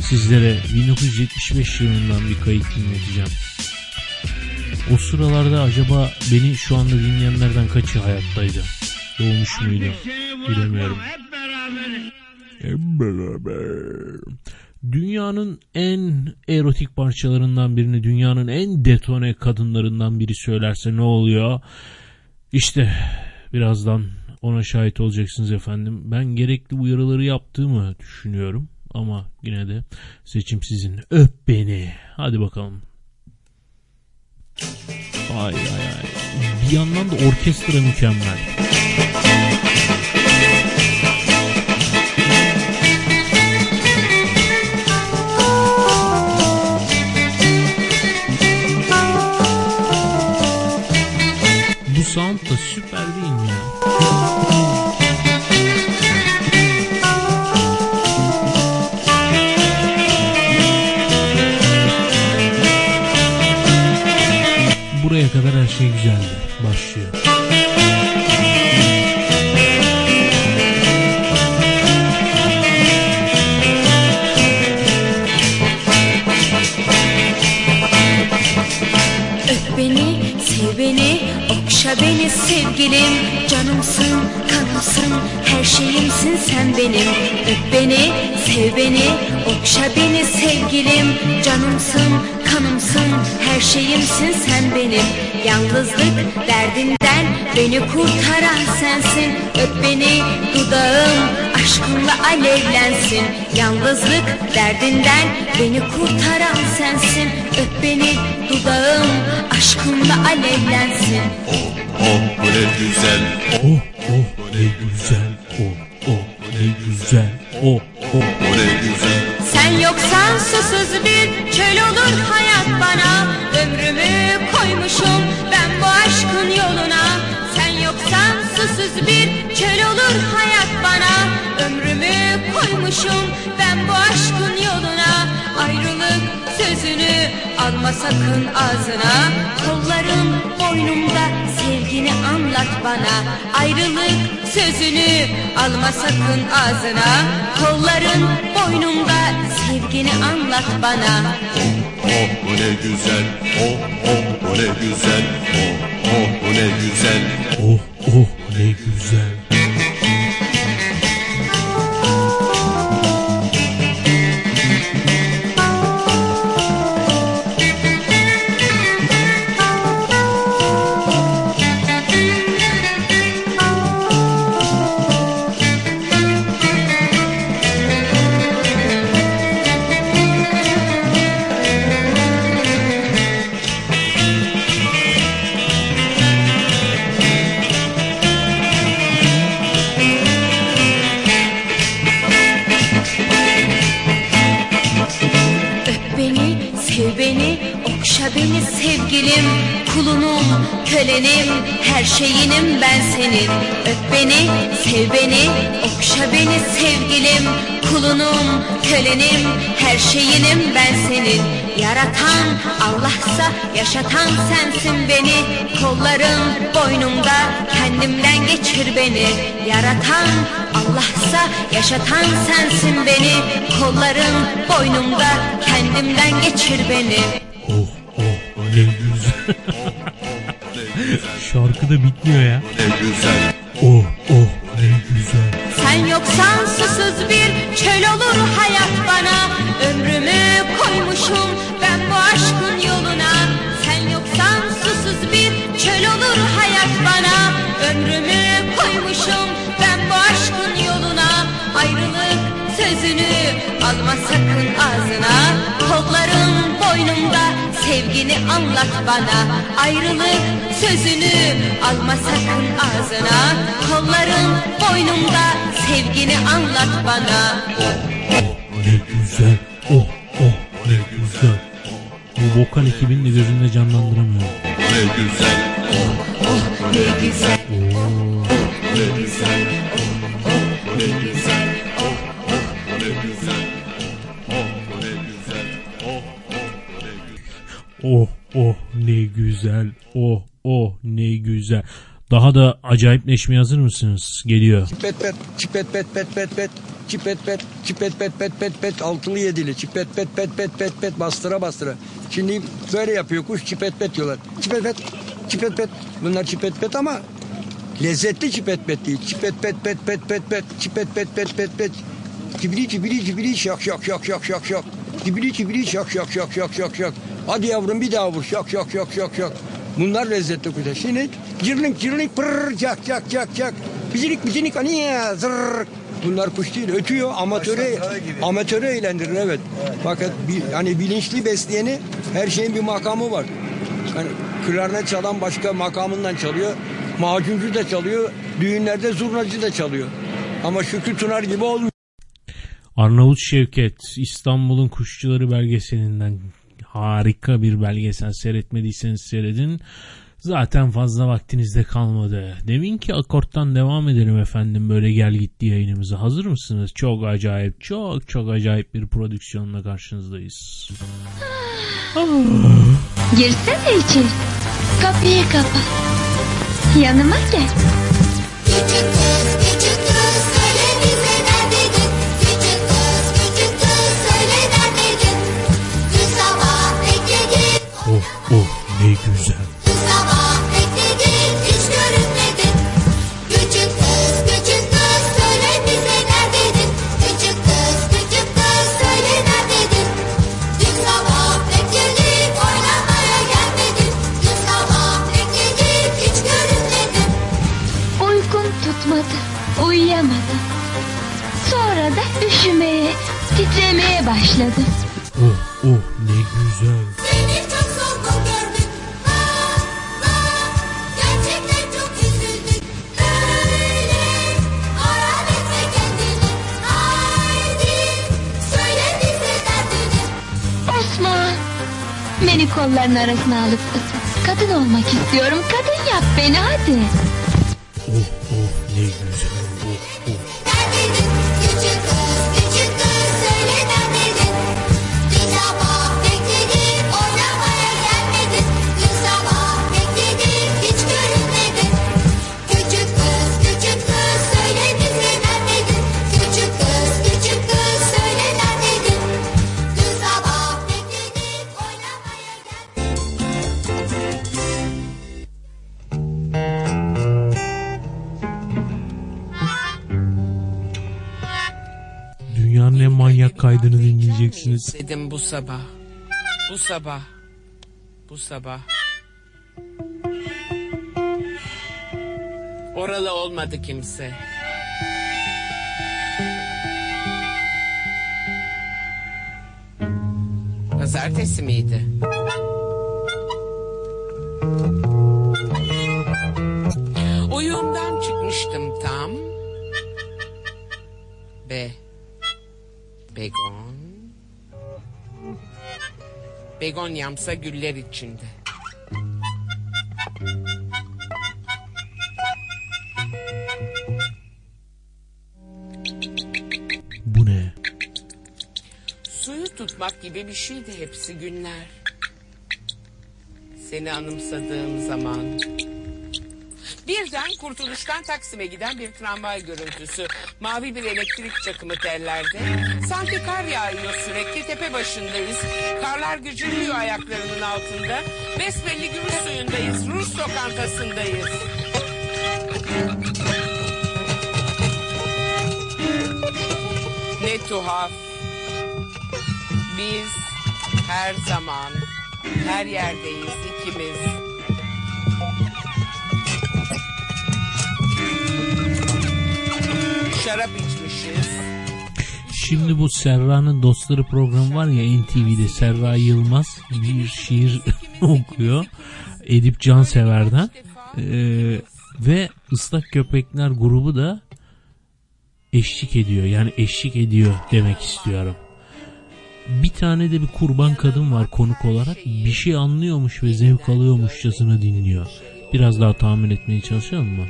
sizlere 1975 yılından bir kayıt dinleteceğim. O sıralarda acaba beni şu anda dinleyenlerden kaçı hayattaydı? Doğmuş muydu? Bilemiyorum. Hep beraber. Dünyanın en erotik parçalarından birini, dünyanın en detone kadınlarından biri söylerse ne oluyor? İşte birazdan ona şahit olacaksınız efendim. Ben gerekli uyarıları yaptığımı düşünüyorum. Ama yine de seçim sizin. Öp beni. Hadi bakalım. Ay ay ay. Bir yandan da orkestra mükemmel. Bu sound da süper Buraya kadar her şey güzeldi. Başlıyor. Öp beni, sev beni, okşa beni sevgilim Canımsın, kanımsın, her şeyimsin sen benim. Öp beni, sev beni, okşa beni sevgilim Canımsın, kanımsın, her şeyimsin sen benim. Yalnızlık derdinden beni kurtaran sensin. Öp beni, dudağım aşkınla alevlensin. Yalnızlık derdinden beni kurtaran sensin. Öp beni, dudağım aşkınla alevlensin Oh bu ne güzel. Oh oh ne güzel. Oh oh ne güzel. Oh oh. Bu ne güzel. Sen yoksan susuz bir çöl olur hayat bana Ömrümü koymuşum ben bu aşkın yoluna Sen yoksan susuz bir çöl olur hayat bana Ömrümü koymuşum ben bu aşkın yoluna Ayrılık sözünü alma sakın ağzına. Kollarım boynumda sevgini anlat bana. Ayrılık sözünü alma sakın ağzına. Kolların boynumda sevgini anlat bana. Oh bu ne güzel, oh oh bu ne güzel, oh oh bu ne güzel. Oh oh ne güzel. Beni sevgilim Kulunum, kölenim, her şeyinim ben senin. Öp beni, sev beni, okşa beni sevgilim. Kulunum, kölenim, her şeyinim ben senin. Yaratan Allah'sa yaşatan sensin beni. Kollarım boynumda kendimden geçir beni. Yaratan Allah'sa yaşatan sensin beni. Kollarım boynumda kendimden geçir beni Ne güzel. (laughs) Şarkı da bitmiyor ya. Ne güzel. Oh oh ne güzel. Sen yoksan susuz bir çöl olur hayat bana Ömrümü koymuşum ben bu aşkın yoluna Sen yoksan susuz bir çöl olur hayat bana Ömrümü koymuşum ben bu aşkın yoluna Ayrılık sözünü alma sakın ağzına Kolların boynumda sevgini anlat bana Ayrılık sözünü alma sakın ağzına Kolların boynumda sevgini anlat bana Ne güzel. Oh oh ne güzel. Bu vokal ekibini de gözümde canlandıramıyorum. Ne güzel, Ne güzel ne güzel, Oh oh ne güzel. Oh oh ne güzel. Daha da acayipleşmeye hazır mısınız? Geliyor. Çipet pet, çipet pet pet pet pet, çipet pet, çipet pet pet pet pet, altılı yedili, çipet pet pet pet pet pet, bastıra bastıra. Şimdi böyle yapıyor kuş, çipet pet diyorlar. Çipet pet, çipet pet, bunlar çipet pet ama lezzetli çipet pet değil. Çipet pet pet pet pet pet, çipet pet pet pet pet. Cibili cibili cibili şak şak şak şak şak şak. Cibili cibili şak şak şak şak şak şak. Hadi yavrum bir daha vur şak şak şak şak şak. Bunlar lezzetli kuşlar. Şimdi cırlink cırlink pırr cak cak cak cak. Bicinik bicinik aniye zırr. Bunlar kuş değil ötüyor amatöre amatöre eğlendirir evet. Fakat bir, hani bilinçli besleyeni her şeyin bir makamı var. Yani klarnet çalan başka makamından çalıyor. Macuncu da çalıyor. Düğünlerde zurnacı da çalıyor. Ama Şükrü Tunar gibi olmuyor. Arnavut Şevket İstanbul'un Kuşçuları belgeselinden harika bir belgesel seyretmediyseniz seyredin. Zaten fazla vaktinizde kalmadı. Deminki akorttan devam edelim efendim böyle gel gitti yayınımıza. Hazır mısınız? Çok acayip, çok çok acayip bir prodüksiyonla karşınızdayız. Girsene içeri Kapıyı kapa Yanıma gel Oh oh ne güzel. Uykum Beni kolların arasına alıp Kadın olmak istiyorum. Kadın yap beni hadi. Oh oh ne manyak kaydını dinleyeceksiniz. Dedim bu sabah. Bu sabah. Bu sabah. Oralı olmadı kimse. Pazartesi miydi? Uyumdan çıkmıştım tam. Be. Begon. Begonyamsa güller içinde. Bu ne? Suyu tutmak gibi bir şeydi hepsi günler. Seni anımsadığım zaman. Birden kurtuluştan Taksim'e giden bir tramvay görüntüsü. Mavi bir elektrik çakımı tellerde. Sanki kar yağıyor sürekli tepe başındayız. Karlar gücürüyor ayaklarının altında. Besbelli gümüş suyundayız. Rus lokantasındayız. Ne tuhaf. Biz her zaman her yerdeyiz ikimiz. Şarap içmişiz. Şimdi bu Serra'nın Dostları programı var ya NTV'de Serra Yılmaz bir şiir (laughs) okuyor. Edip Cansever'den. Ee, ve Islak Köpekler grubu da eşlik ediyor. Yani eşlik ediyor demek istiyorum. Bir tane de bir kurban kadın var konuk olarak. Bir şey anlıyormuş ve zevk alıyormuşçasına dinliyor. Biraz daha tahmin etmeye çalışalım mı?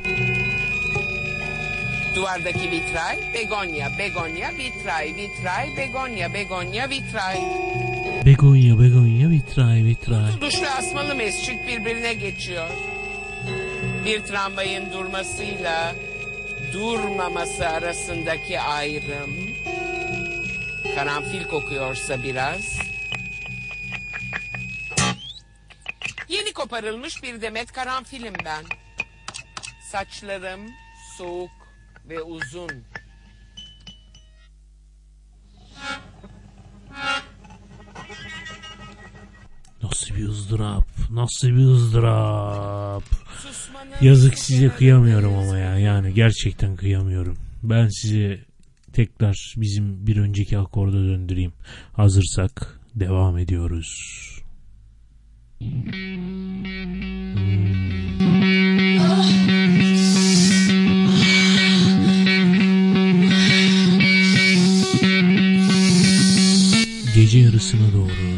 Duvardaki vitray, begonya, begonya, vitray, vitray, begonya, begonya, vitray. Begonya, begonya, vitray, vitray. Duşlu asmalı mescit birbirine geçiyor. Bir tramvayın durmasıyla durmaması arasındaki ayrım. Karanfil kokuyorsa biraz. Yeni koparılmış bir demet karanfilim ben. Saçlarım soğuk ve uzun. Nasıl bir ızdırap, nasıl bir ızdırap. Yazık size kıyamıyorum ama ya. Yani gerçekten kıyamıyorum. Ben size tekrar bizim bir önceki akorda döndüreyim. Hazırsak devam ediyoruz. Gece Gerusalem.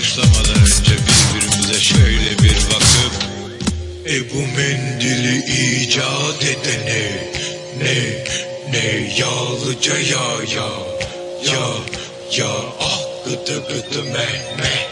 Başlamadan önce birbirimize şöyle bir bakıp E bu mendili icat edene ne ne yağlıca ya ya ya ya ah gıdı gıdı meh meh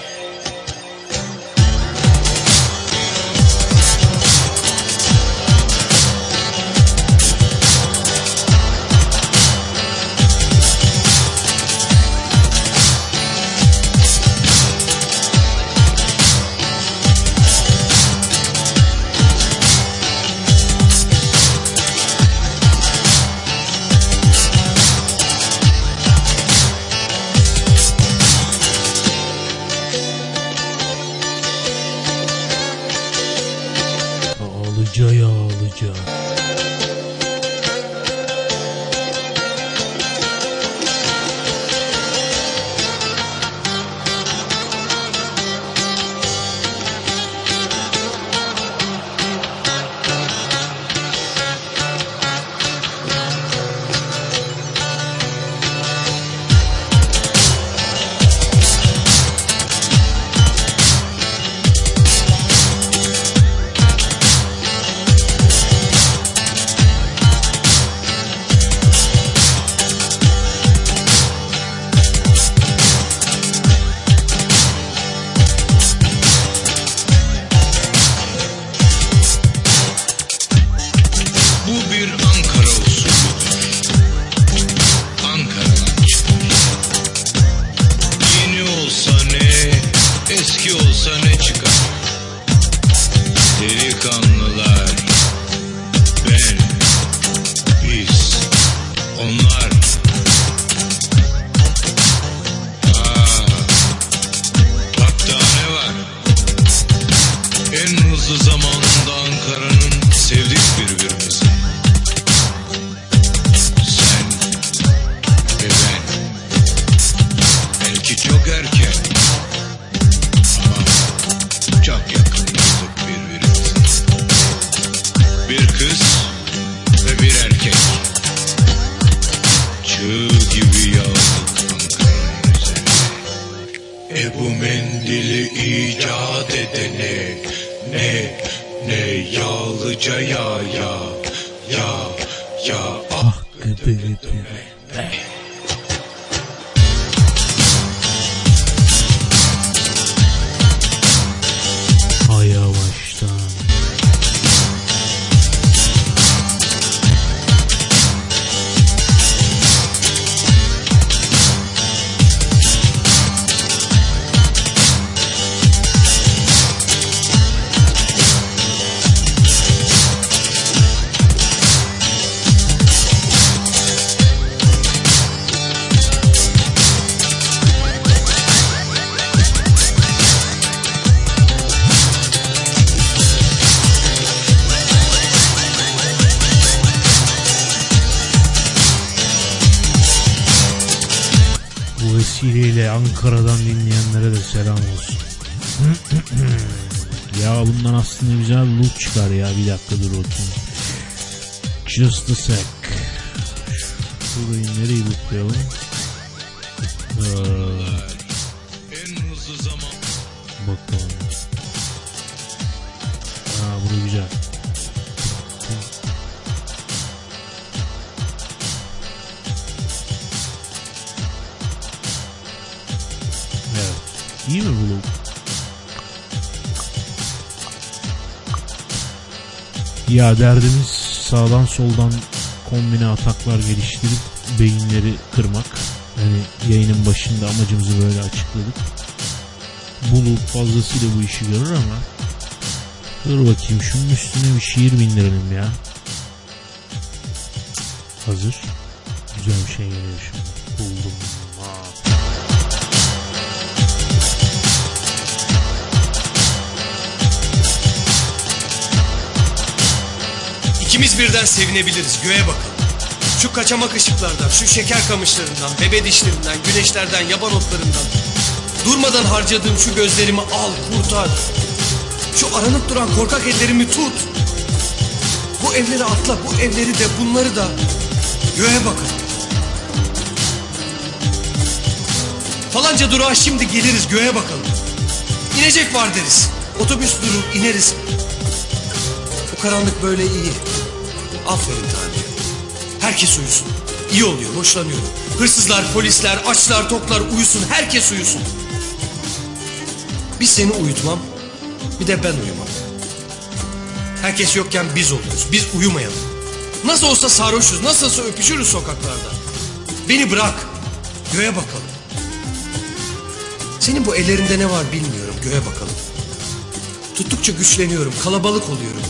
Just a sec. Şurayı nereyi looplayalım? Ee, bakalım. Ha bu güzel. Evet. İyi mi bu? Ya derdimiz sağdan soldan kombine ataklar geliştirip beyinleri kırmak. Hani yayının başında amacımızı böyle açıkladık. Bu loop fazlasıyla bu işi görür ama dur bakayım şunun üstüne bir şiir bindirelim ya. hazır. Güzel bir şey geliyor şimdi. İkimiz birden sevinebiliriz göğe bakalım. Şu kaçamak ışıklardan, şu şeker kamışlarından, bebe dişlerinden, güneşlerden, yaban otlarından. Durmadan harcadığım şu gözlerimi al, kurtar. Şu aranıp duran korkak ellerimi tut. Bu evleri atla, bu evleri de bunları da göğe bakalım. Falanca durağa şimdi geliriz göğe bakalım. İnecek var deriz. Otobüs durur ineriz. Bu karanlık böyle iyi. Aferin Tanrı. Herkes uyusun. İyi oluyor, hoşlanıyorum. Hırsızlar, polisler, açlar, toklar uyusun. Herkes uyusun. Bir seni uyutmam, bir de ben uyumam. Herkes yokken biz oluyoruz. Biz uyumayalım. Nasıl olsa sarhoşuz, nasıl olsa öpüşürüz sokaklarda. Beni bırak, göğe bakalım. Senin bu ellerinde ne var bilmiyorum, göğe bakalım. Tuttukça güçleniyorum, kalabalık oluyorum.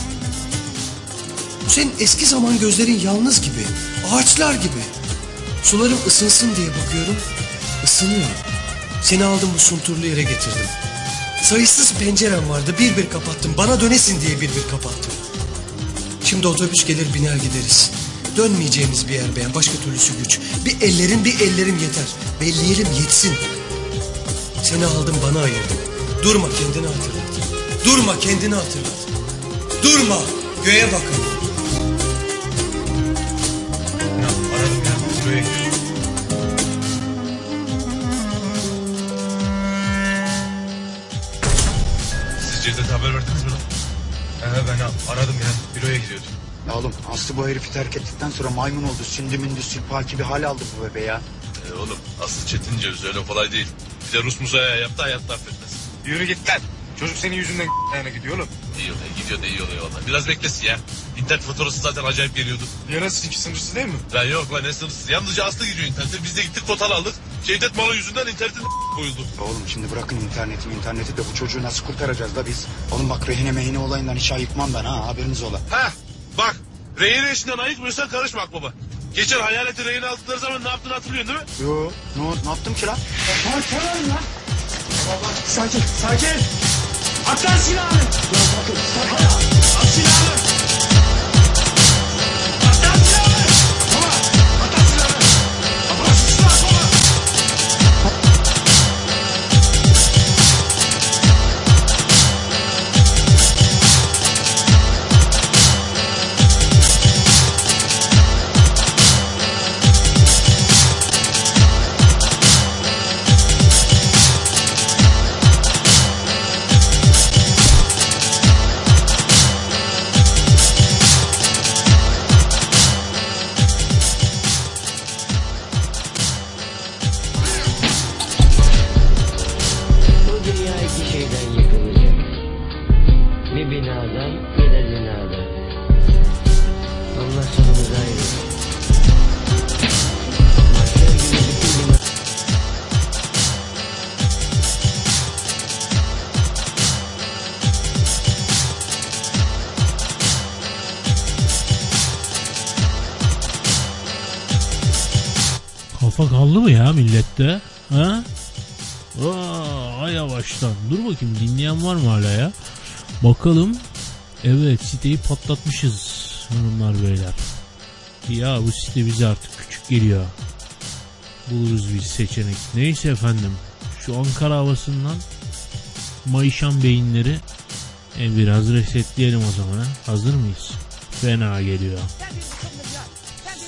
Senin eski zaman gözlerin yalnız gibi, ağaçlar gibi. Sularım ısınsın diye bakıyorum, ısınıyorum. Seni aldım bu sunturlu yere getirdim. Sayısız pencerem vardı, bir bir kapattım. Bana dönesin diye bir bir kapattım. Şimdi otobüs gelir biner gideriz. Dönmeyeceğimiz bir yer beğen, başka türlüsü güç. Bir ellerin bir ellerim yeter. Belleyelim yetsin. Seni aldım bana ayırdım. Durma kendini hatırlat. Durma kendini hatırlat. Durma göğe bakın. He ben aradım ya. Büroya gidiyordum. Ya oğlum Aslı bu herifi terk ettikten sonra maymun oldu. Sündü mündü sülpaki bir hal aldı bu bebe ya. E oğlum asıl Çetin Ceviz öyle kolay değil. Bir de Rus Musa'ya yaptı hayatta affetmez. Yürü git lan. Çocuk senin yüzünden yani gidiyor oğlum. İyi oluyor gidiyor da iyi oluyor valla. Biraz beklesin ya. İnternet faturası zaten acayip geliyordu. Yarın sizinki sınırsız değil mi? Lan yok lan ne sınırsız. Yalnızca Aslı gidiyor internete. Biz de gittik total aldık. Cevdet malı yüzünden internetin (laughs) koyuldu. Oğlum şimdi bırakın interneti interneti de bu çocuğu nasıl kurtaracağız da biz? Oğlum bak rehine mehine olayından hiç ayıkmam ben ha haberiniz ola. Ha bak rehine işinden ayıkmıyorsan karışma baba. Geçen hayaleti rehine aldıkları zaman ne yaptığını hatırlıyorsun değil mi? Yo ne, ne yaptım ki lan? Parçalarım lan. Sakin, sakin. At lan silahını. At silahını. Millette? Ha? Aa, yavaştan. Dur bakayım dinleyen var mı hala ya? Bakalım. Evet siteyi patlatmışız hanımlar beyler. Ya bu site bize artık küçük geliyor. Buluruz bir seçenek. Neyse efendim. Şu Ankara havasından mayışan beyinleri e, biraz resetleyelim o zaman. ha. Hazır mıyız? Fena geliyor.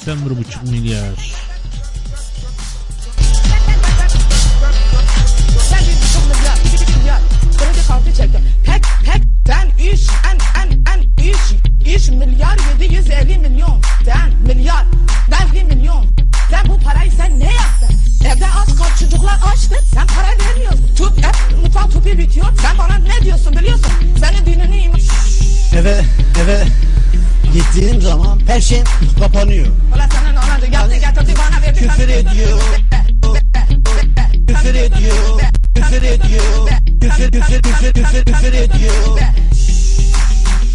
Sen bir buçuk milyar. Üç, en en en üç. Üç milyar yedi yüz elli milyon. Sen milyar, ben bir milyon. Sen bu parayı sen ne yaptın? Evde az kal çocuklar açtı. Sen para vermiyorsun. Tut hep mutfak tüpü bitiyor. Sen bana ne diyorsun biliyorsun? Senin dinini iman... Eve eve gittiğim zaman her şey kapanıyor. Ulan senin ananı yaptı getirdi bana verdi. Küfür ediyor. Küfür ediyor. Küfür ediyor. Küfür küfür küfür küfür küfür ediyor.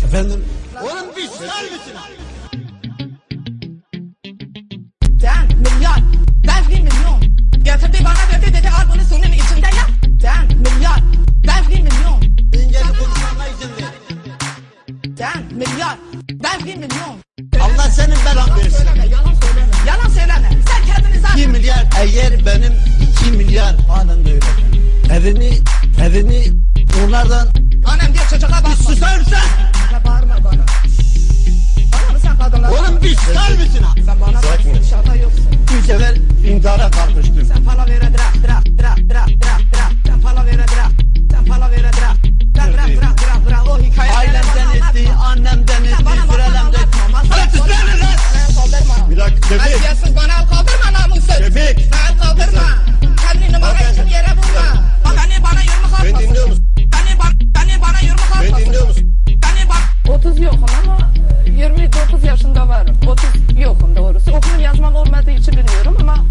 Efendim? Oğlum bir ister misin? Sen milyar, ben bir milyon. Getirdi bana dedi dedi al bunu sunun içinde yap. Sen milyar, ben bir milyon. İngilizce konuşmana izin. Sen milyar, ben bir milyon. Allah senin belan versin. Söyleme, yalan söyleme. Yalan söyleme. Sen kendini zaten. 2 milyar eğer benim 2 milyar anında öyle. Evini, evini onlardan Annem diye çocuğa bakma. Bir susar mısın? Sen bağırma bana. Bana mı sen kadınlar? Oğlum bir susar mısın? Sen bana Sakin şaka yoksun. bir sefer intihara kalkıştım. Sen pala vere drak drak drak drak drak drak. Sen pala vere drak. Sen pala vere drak. Drak drak drak drak drak. O hikayeleri Ailemden bana etti, annemden Sen etti, bana sürelemden etti. Hadi sus lan. Bir dakika, Şefik. Terbiyesiz bana el kaldırma namussuz. Şefik. El kaldırma. Kendini numara için yere vurma. Bak beni bana yirmi kalkmasın. Beni dinliyor musun? Beni dinliyor musun? Beni bak. 30 yokum ama 29 yaşında varım. 30 yokum doğrusu. Okuma yazmam olmadığı için bilmiyorum ama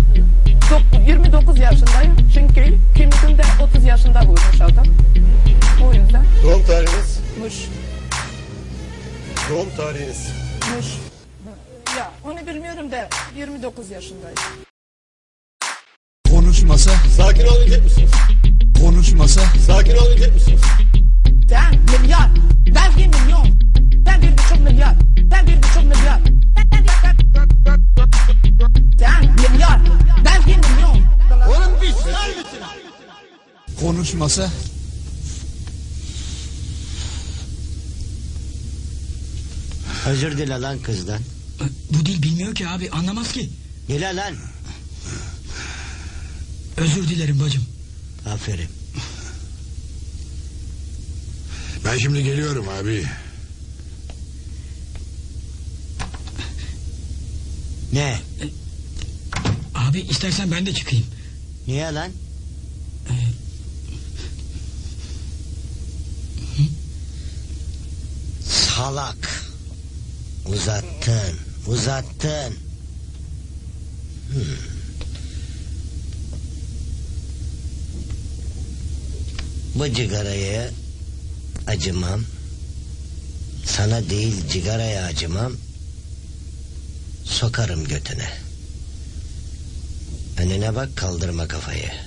dok- 29 yaşındayım. Çünkü kimliğimde 30 yaşında vurmuş adam. O yüzden Doğum tarihiniz? muş, Doğum tarihiniz. muş. Ya onu bilmiyorum da 29 yaşındayım. Konuşmasa, Sakin olabilecek misiniz? konuşmasa Sakin olabilecek misiniz? Sen milyar. Ben bir milyon. Ben bir buçuk milyar. Ben bir buçuk milyar. Sen milyar. Ben bir milyon. Oğlum bir susar mısın? konuşmasa Özür dile lan kızdan. Bu dil bilmiyor ki abi anlamaz ki. Dile lan. Özür dilerim bacım. Aferin. Ben şimdi geliyorum abi. Ne? Abi istersen ben de çıkayım. Niye lan? Salak. Uzattın. Uzattın. Hmm. Bu cigarayı acımam. Sana değil cigaraya acımam. Sokarım götüne. Önüne bak kaldırma kafayı.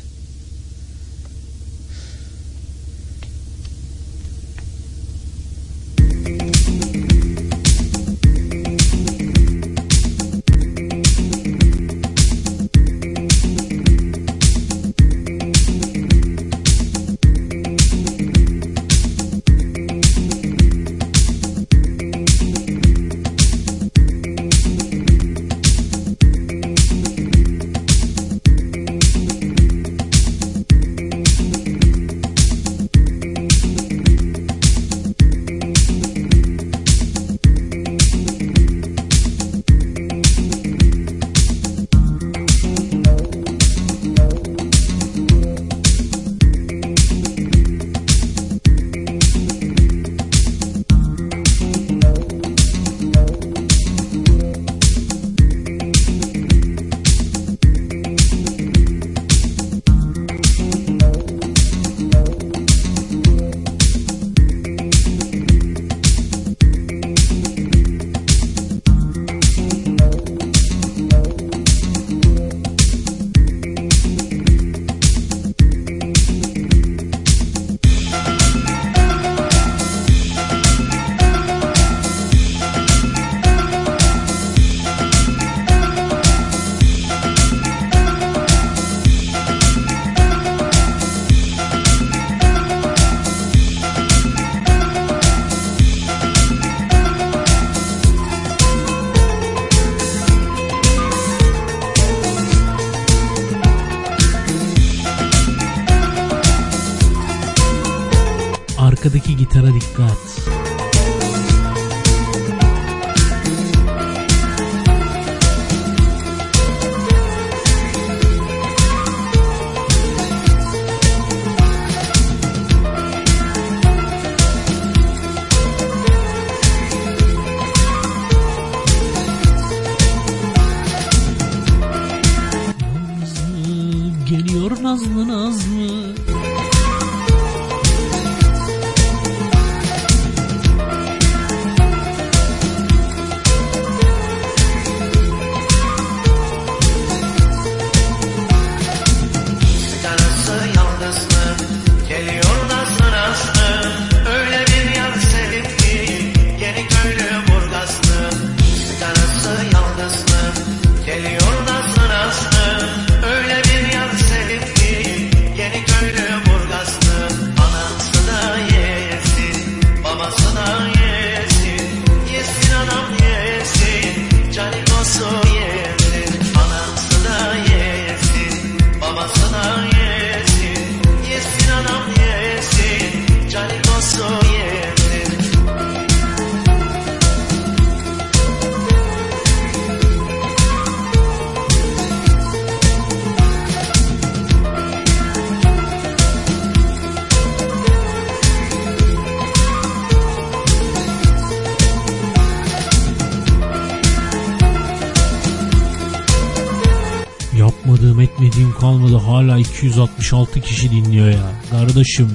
266 kişi dinliyor ya. Kardeşim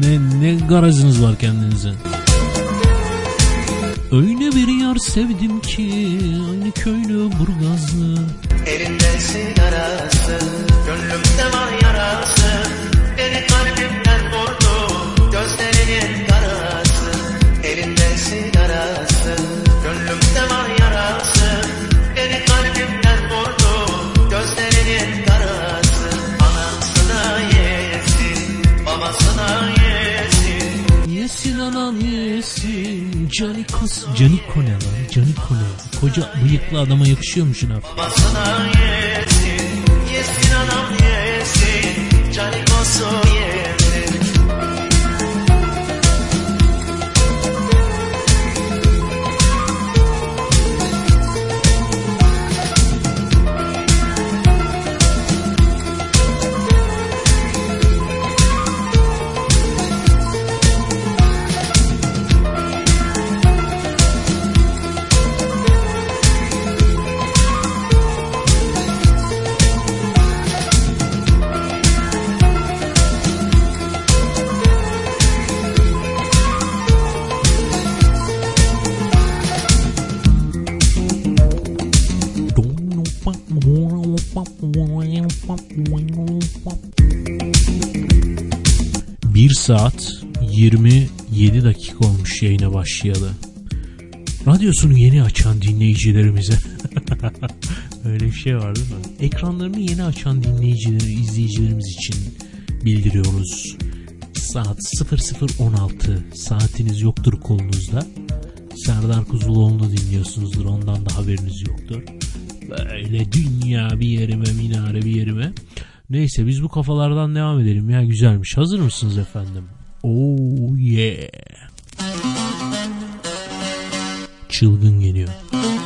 ne, ne garajınız var kendinize. Öyle bir yar sevdim ki aynı köylü burgazlı. Koca bıyıklı adama yakışıyor mu şuna Babasına başlayalı. Radyosunu yeni açan dinleyicilerimize (laughs) öyle bir şey var değil mi? Ekranlarını yeni açan dinleyicileri, izleyicilerimiz için bildiriyoruz. Saat 00.16 saatiniz yoktur kolunuzda. Serdar Kuzuloğlu'nu dinliyorsunuzdur ondan da haberiniz yoktur. Böyle dünya bir yerime minare bir yerime. Neyse biz bu kafalardan devam edelim ya güzelmiş. Hazır mısınız efendim? Oh yeah. Çılgın geliyor. Nazlı.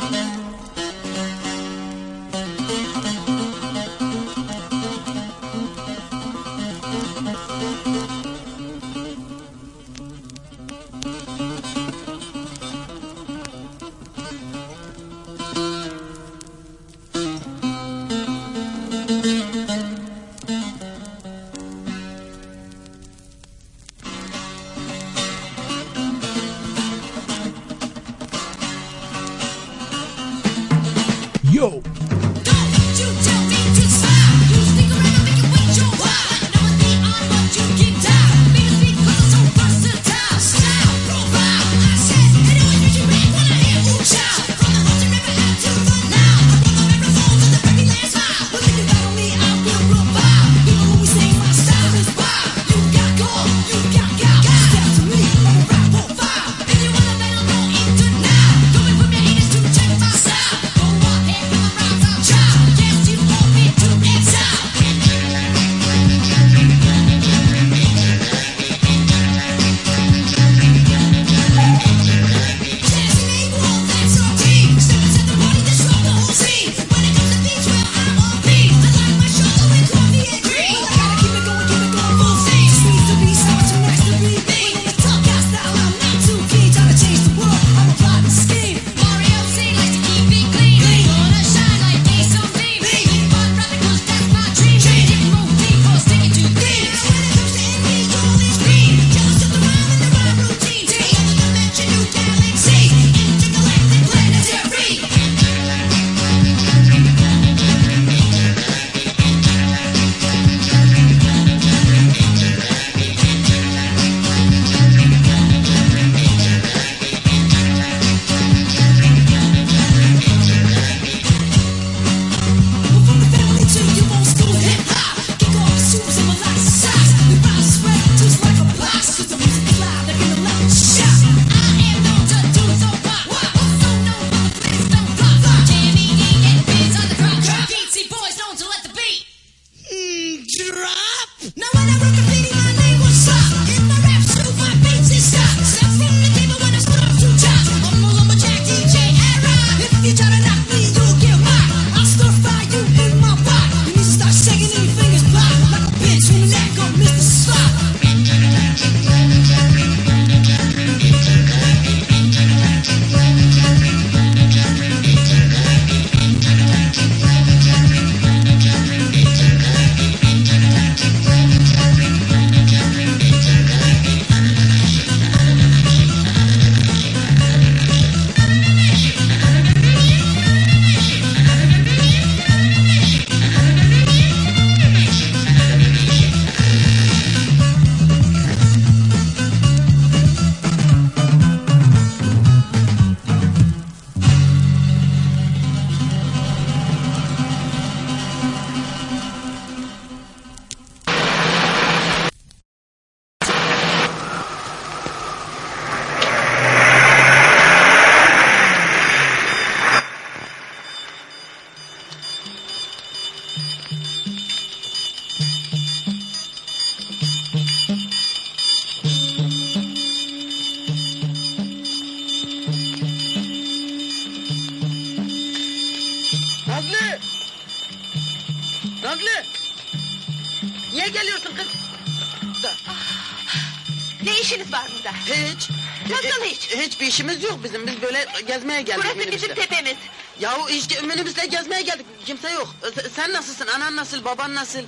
Sen nasılsın? Anan nasıl? Baban nasıl?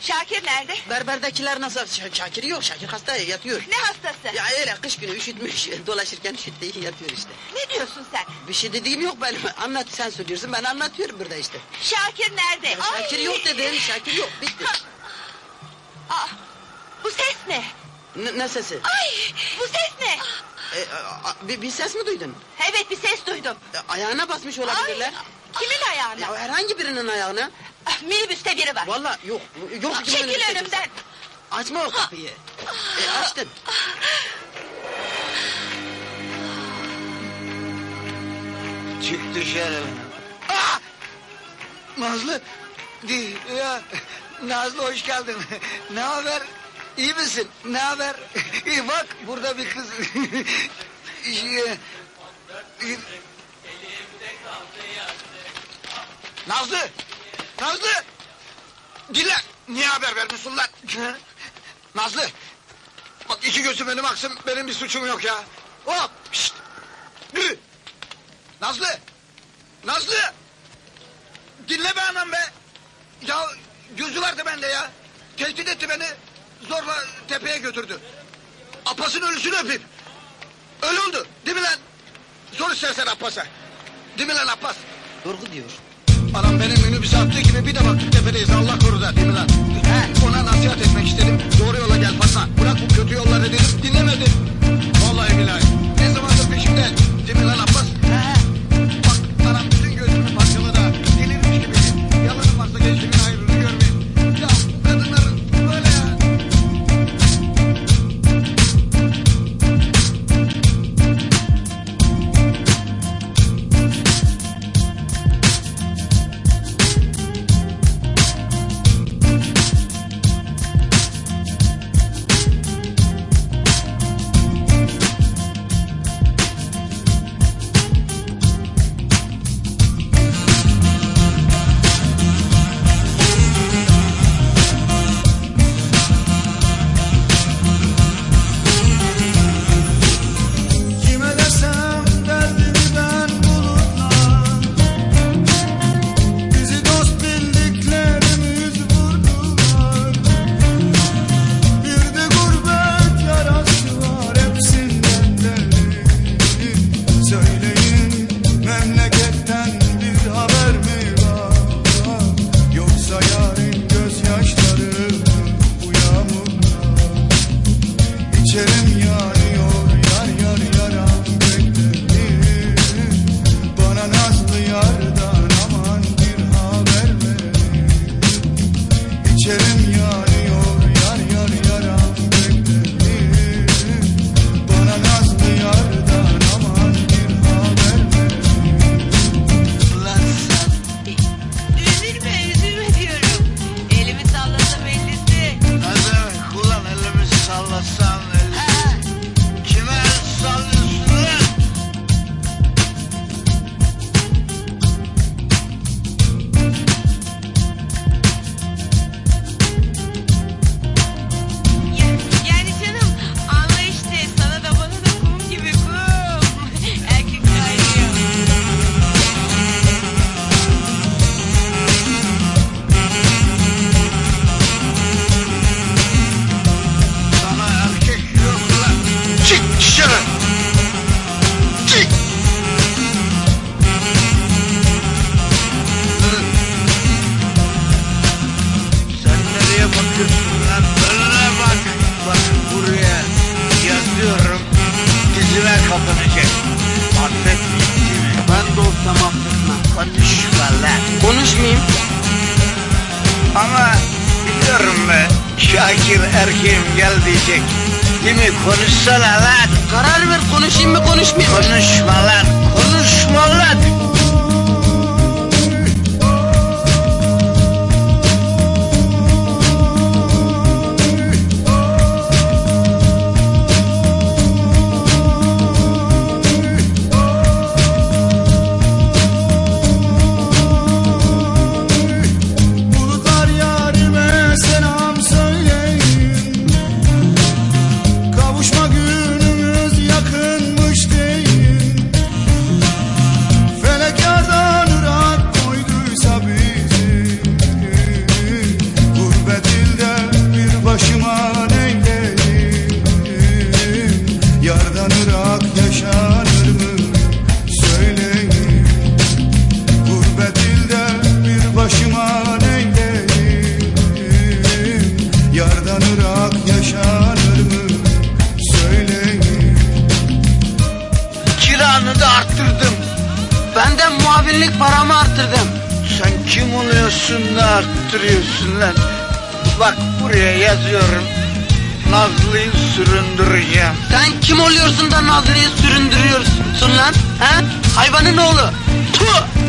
Şakir nerede? Berberdekiler nasıl? Ş- Şakir yok. Şakir hasta yatıyor. Ne hastası? Ya öyle kış günü üşütmüş. (laughs) Dolaşırken üşüttü yatıyor işte. Ne diyorsun sen? Bir şey dediğim yok benim. Anlat sen söylüyorsun. Ben anlatıyorum burada işte. Şakir nerede? Ya Şakir Ay! yok dedin. Şakir yok. Bitti. Aa, bu ses ne? Ne, ne sesi? Ay bu ses ne? E, a- a- bir, bir ses mi duydun? Evet bir ses duydum. E, ayağına basmış olabilirler. Kimin ayağına? Ya herhangi birinin ayağına. Ah, Minibüste biri var. Vallahi yok. Yok. Ah, Çekil önümden. Açma o kapıyı. E, açtın. Çık dışarı. Ah! Nazlı. Di- Ya, Nazlı hoş geldin. Ne haber? İyi misin? Ne haber? İyi bak burada bir kız. Şey, Nazlı. Nazlı. Dile. Niye haber vermiyorsun lan? Nazlı. Bak iki gözüm benim aksın. Benim bir suçum yok ya. Hop. Şşt. Yürü. Nazlı. Nazlı. Dinle be anam be. Ya gözü vardı bende ya. Tehdit etti beni. Zorla tepeye götürdü. Abbas'ın ölüsünü öpeyim. Öyle oldu. Değil mi lan? Sor istersen Abbas'a. Değil mi lan Abbas? Doğru diyor. Anam benim minibüse attığı gibi bir de baktık tepedeyiz Allah koru da değil mi lan? Muavinlik paramı arttırdım. Sen kim oluyorsun da arttırıyorsun lan? Bak buraya yazıyorum. Nazlı'yı süründüreceğim. Sen kim oluyorsun da Nazlı'yı süründürüyorsun lan? He? Hayvanın oğlu. Tuh!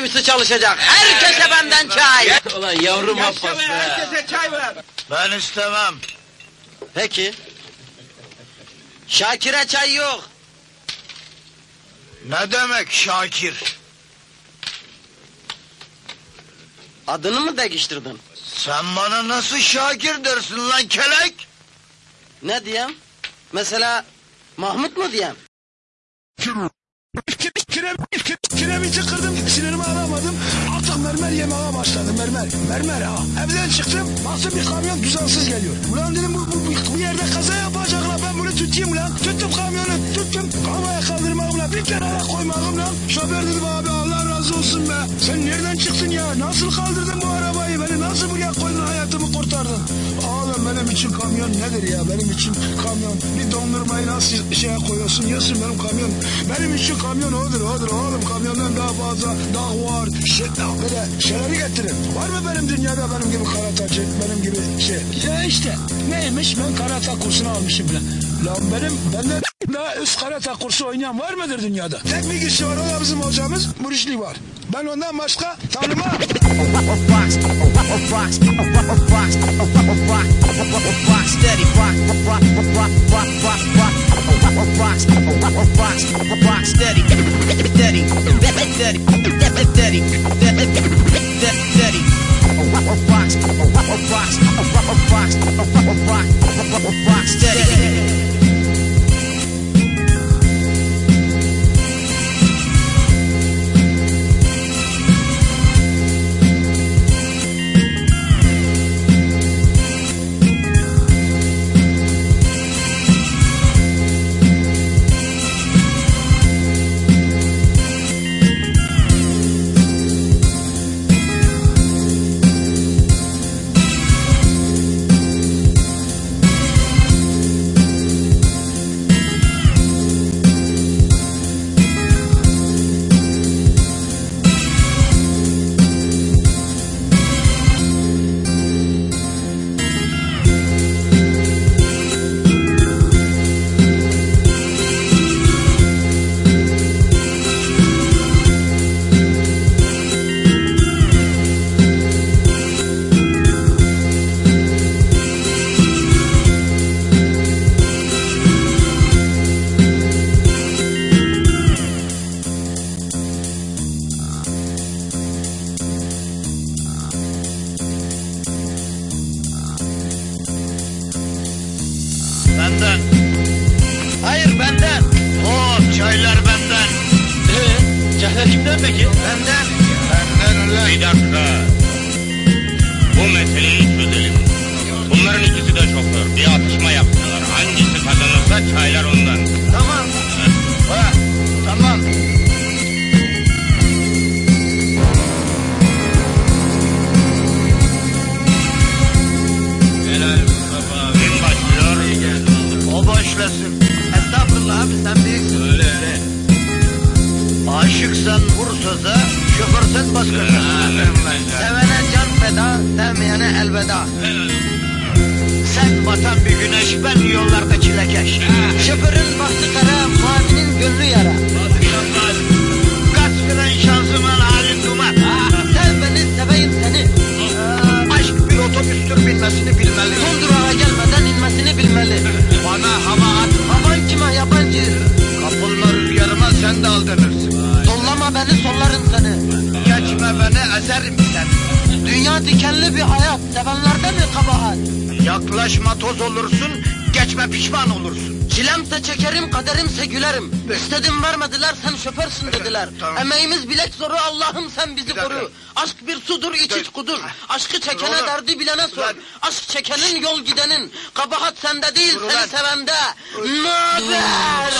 Minibüsü çalışacak. Herkese benden çay. Ulan yavrum Abbas be. Herkese çay ver. Ben istemem. Peki. Şakir'e çay yok. Ne demek Şakir? Adını mı değiştirdin? Sen bana nasıl Şakir dersin lan kelek? Ne diyeyim? Mesela Mahmut mu diyeyim? Kiremizi kırdım, sinirimi alamadım. Artık mermer yemeye başladım, mermer. Mermer ha. Evden çıktım, nasıl bir kamyon düzensiz geliyor. Ulan dedim bu, bu, bu, bu yerde kaza yapacaklar, ben bunu tutayım lan. Tuttum kamyonu, tuttum. Havaya kaldırmağımla, bir kenara koymağımla. Şoför dedim abi Allah razı olsun be. Sen nereden çıktın ya? Nasıl kaldırdın bu arabayı? Beni nasıl buraya koydun, hayatımı kurtardın? Oğlum benim için kamyon nedir ya? Benim için kamyon. Bir dondurmayı nasıl şeye koyuyorsun? Yiyorsun benim kamyon. Benim için kamyon odur, odur oğlum. Kamyondan daha fazla, daha var. Şey, böyle şeyleri getirin. Var mı benim dünyada benim gibi karatacı, benim gibi şey? Ya işte neymiş? Ben karate kursunu almışım bile. Lan benim, benden daha üst karate kursu oynayan var mıdır dünyada? Tek bir kişi var, o da bizim hocamız. Burişli var. Ben ondan başka tanımam. rock, rock, rock steady, steady, steady, steady, steady, steady, steady. rock, rock, rock, rock steady. Sen şoförsün dediler. Emeğimiz bilek zoru, Allah'ım sen bizi koru. Aşk bir sudur, iç iç kudur. Aşkı çekene derdi bilene sor. Aşk çekenin yol gidenin. Kabahat sende değil, Ulan. seni sevende. Ne haber?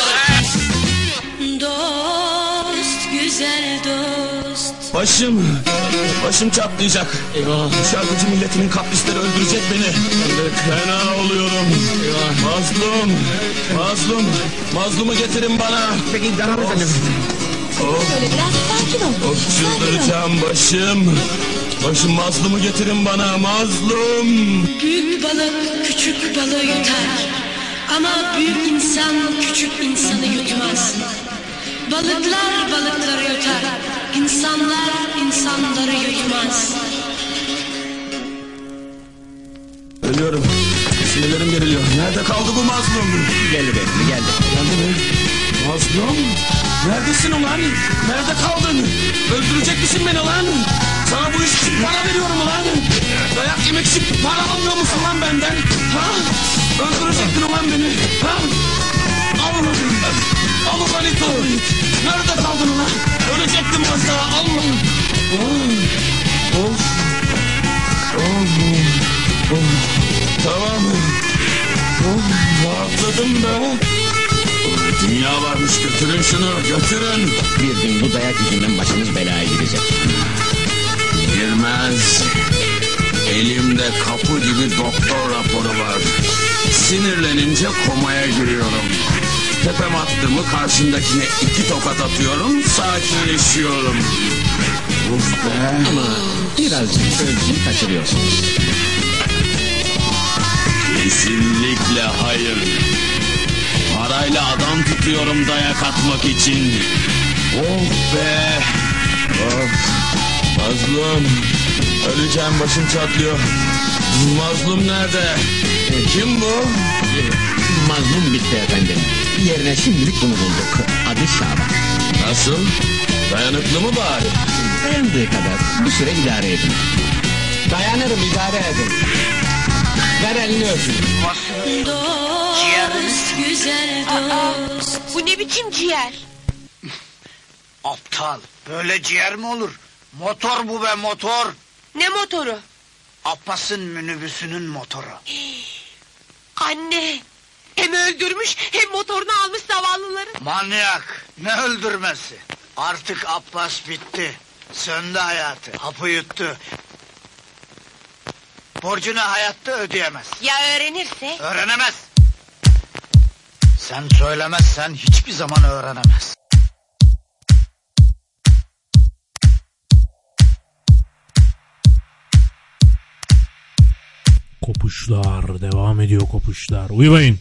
Dost, güzel dost. Başım, başım çatlayacak. Eyvah. Şarkıcı milletinin kaprisleri öldürecek beni. Fena oluyorum. Mazlum, mazlum, mazlumu getirin bana. Peki zarar efendim. Of, Şöyle biraz sakin ol. of çıldıracağım başım. Başım mazlumu getirin bana, mazlum. Büyük balık küçük balığı yutar. Ama büyük insan küçük insanı yutmaz. Balıklar balıkları yutar. İnsanlar insanları yutmaz. Ölüyorum. Sinirlerim geriliyor. Nerede kaldı bu mazlum? Geldi be, geldi. Geldi mi? Mazlum? Neredesin ulan? Nerede kaldın? Öldürecek misin beni lan? Sana bu iş için para veriyorum ulan. Dayak yemek için para almıyor musun lan benden? Ha? Öldürecektin ulan beni. Ha? Al ulan. Al ulan iti. Nerede kaldın ulan? Ölecektim az daha. Al ulan. Of. Of. Of. Of. Tamam. Oh, rahatladım be. Dünya varmış götürün şunu götürün. Bir gün bu dayak yüzünden başınız belaya girecek. Girmez. Elimde kapı gibi doktor raporu var. Sinirlenince komaya giriyorum. Tepem attı mı karşımdakine iki tokat atıyorum sakinleşiyorum. Uf be. Ama birazcık ölçüyü kaçırıyorsunuz. Kesinlikle hayır. Parayla adam tutuyorum dayak atmak için. Of be. Of. Mazlum. Öleceğim başım çatlıyor. Mazlum nerede? Kim bu? Mazlum bitti efendim. Yerine şimdilik bunu bulduk. Adı Şaban. Nasıl? Dayanıklı mı bari? Dayandığı kadar bir süre idare edin. Dayanırım idare edin. Ver elini öpün. Dost, güzel dost. Bu ne biçim ciğer? (laughs) Aptal. Böyle ciğer mi olur? Motor bu be motor. Ne motoru? Abbas'ın minibüsünün motoru. Anne. Hem öldürmüş hem motorunu almış zavallıları. Manyak. Ne öldürmesi? Artık Abbas bitti. Söndü hayatı. Hapı yuttu. Borcunu hayatta ödeyemez. Ya öğrenirse? Öğrenemez. Sen söylemezsen hiçbir zaman öğrenemez. Kopuşlar devam ediyor kopuşlar. Uyumayın.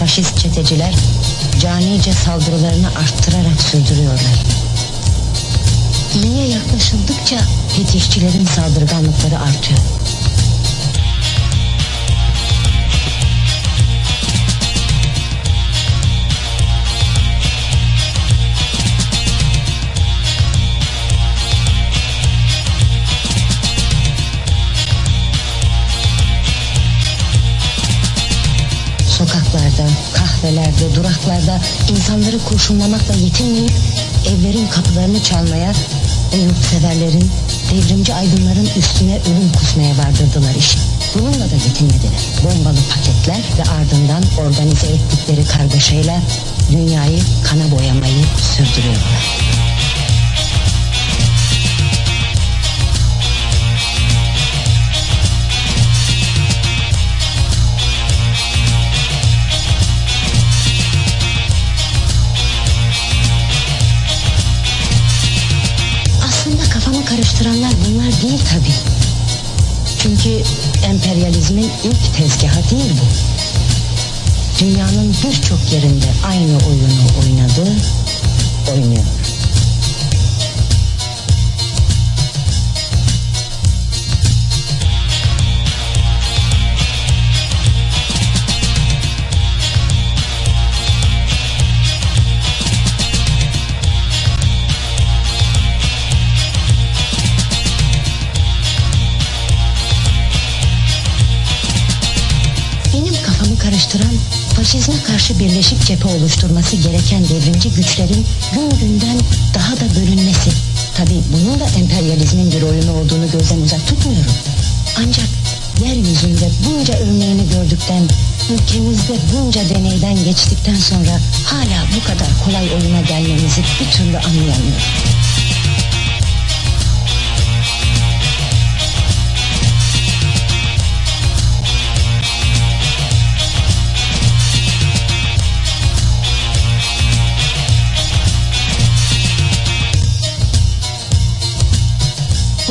Faşist çeteciler devrimci aydınların üstüne ölüm kusmaya vardırdılar işi. Bununla da yetinmediler. Bombalı paketler ve ardından organize ettikleri kargaşayla dünyayı kana boyamayı sürdürüyorlar. Karıştıranlar bunlar değil tabii. Çünkü emperyalizmin ilk tezgahı değil bu. Dünyanın birçok yerinde aynı oyunu oynadı, oynuyor. Kafamı karıştıran faşizme karşı birleşik cephe oluşturması gereken devrimci güçlerin gün günden daha da bölünmesi. Tabi bunun da emperyalizmin bir oyunu olduğunu gözden uzak tutmuyorum. Ancak yeryüzünde bunca örneğini gördükten, ülkemizde bunca deneyden geçtikten sonra hala bu kadar kolay oyuna gelmemizi bir türlü anlayamıyorum.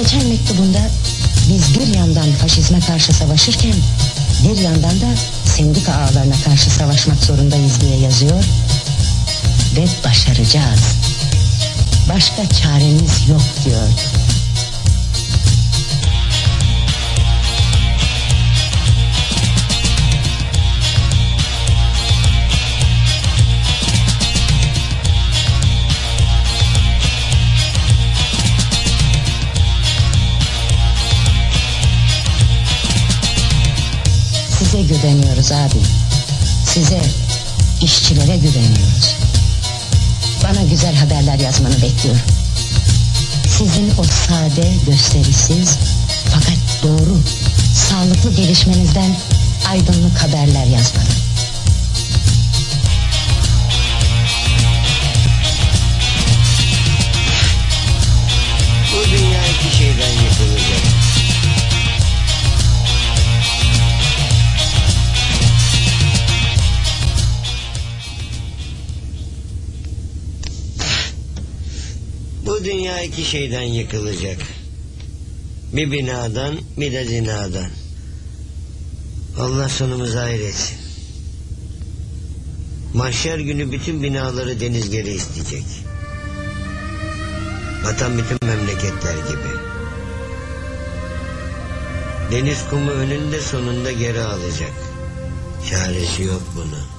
Geçen mektubunda biz bir yandan faşizme karşı savaşırken bir yandan da sendika ağlarına karşı savaşmak zorundayız diye yazıyor ve başaracağız. Başka çaremiz yok diyordu. Size güveniyoruz abi. Size, işçilere güveniyoruz. Bana güzel haberler yazmanı bekliyorum. Sizin o sade, gösterisiz fakat doğru, sağlıklı gelişmenizden aydınlık haberler yazmanı. Dünya iki şeyden yıkılacak. Bir binadan bir de zinadan. Allah sonumuzu hayretsin. Mahşer günü bütün binaları deniz geri isteyecek. Vatan bütün memleketler gibi. Deniz kumu önünde sonunda geri alacak. Çaresi yok bunun.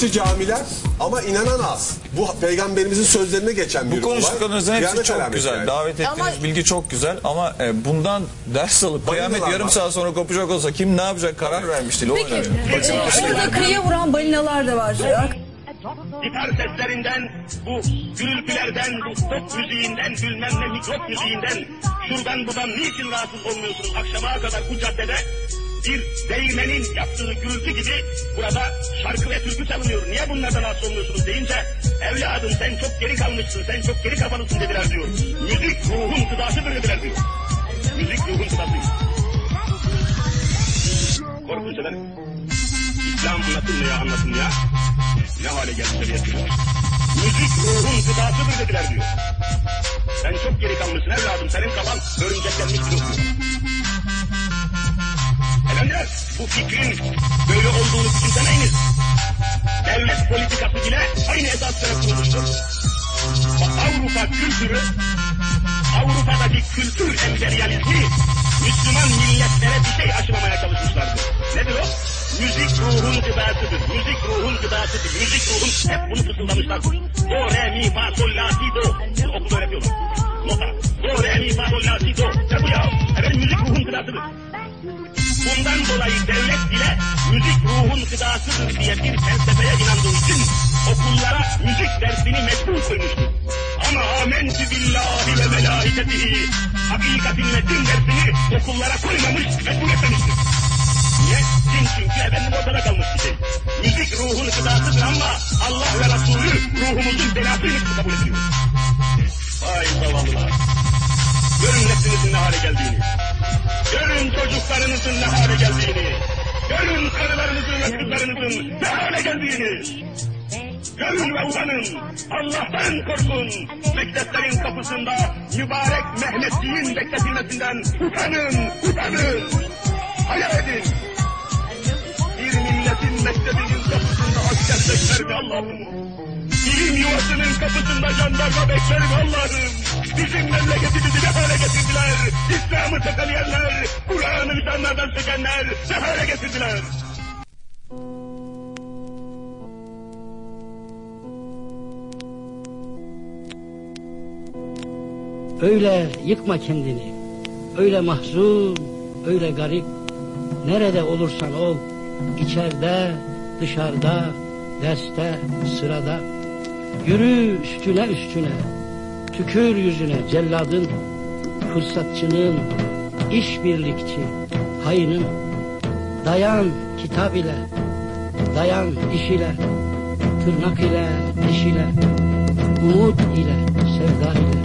Gösterişli camiler ama inanan az. Bu peygamberimizin sözlerine geçen bir Bu konuştuklarınızın hepsi Kıyamet çok güzel. yani. Davet ettiğiniz Ama- bilgi çok güzel ama e, bundan ders alıp kıyamet yarım var. saat sonra kopacak olsa kim ne yapacak karar vermiş değil. O Peki önemli. e, orada kıyıya vuran balinalar da var. Gitar seslerinden, bu gürültülerden, bu pop müziğinden, bilmem ne mikrop müziğinden, şuradan buradan niçin rahatsız olmuyorsunuz akşama kadar bu caddede? Bir değirmenin yaptığı gürültü gibi şarkı ve türkü çalınıyor. Niye bunlardan rahatsız olmuyorsunuz deyince evladım sen çok geri kalmışsın, sen çok geri kafalısın dediler diyor. Müzik ruhun gıdasıdır dediler diyor. Müzik ruhun gıdası. Korkunç efendim. İslam anlatılmaya anlatılmaya ne hale geldi şeriatçılar. Müzik ruhun gıdasıdır dediler diyor. Sen çok geri kalmışsın evladım. Senin kafan örümceklenmiştir diyor. Efendiler bu fikrin böyle olduğunu düşünsemeyiniz. Müzik ruhun gıdasıdır. Müzik ruhun hep bunu fısıldamışlardır. Do, re, mi, fa, sol, la, si, do. Bunu okulda öğretiyorlar. Nota. Do, re, mi, fa, sol, la, si, do. Ne bu ya? Efendim müzik ruhun gıdasıdır. Bundan dolayı devlet bile müzik ruhun gıdasıdır diye bir felsefeye inandığı için okullara müzik dersini mecbur koymuştur. Ama amentü billahi ve melaiketihi hakikatin ve din dersini okullara koymamış, mecbur etmemiştir. Niye? Din çünkü efendim ortada kalmış bir şey. Müzik ruhun gıdasıdır ama Allah ve Resulü ruhumuzun belasıymış kabul ediliyor. Vay zavallılar. Görün nefsinizin ne hale geldiğini. Görün çocuklarınızın ne hale geldiğini. Görün karılarınızın ve kızlarınızın ne hale geldiğini. Görün ve utanın. Allah'tan korkun. Mekteplerin kapısında mübarek Mehmetçiğin bekletilmesinden utanın, utanın. Hayal edin. Bir milletin mektebinin kapısında asker bekler Allah'ım? İlim yuvasının kapısında jandarma bekler Allah'ım? Bizim memleketimizi ne hale getirdiler? İslam'ı tekeleyenler, Kur'an'ı insanlardan sökenler ne hale getirdiler? Öyle yıkma kendini. Öyle mahzun, öyle garip. Nerede olursan ol. içeride, dışarıda, derste, sırada. Yürü üstüne üstüne. Tükür yüzüne celladın, fırsatçının, işbirlikçi, hayının. Dayan kitap ile, dayan iş ile, tırnak ile, diş ile, umut ile, sevda ile,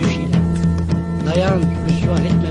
düş ile. Dayan, rüsva etme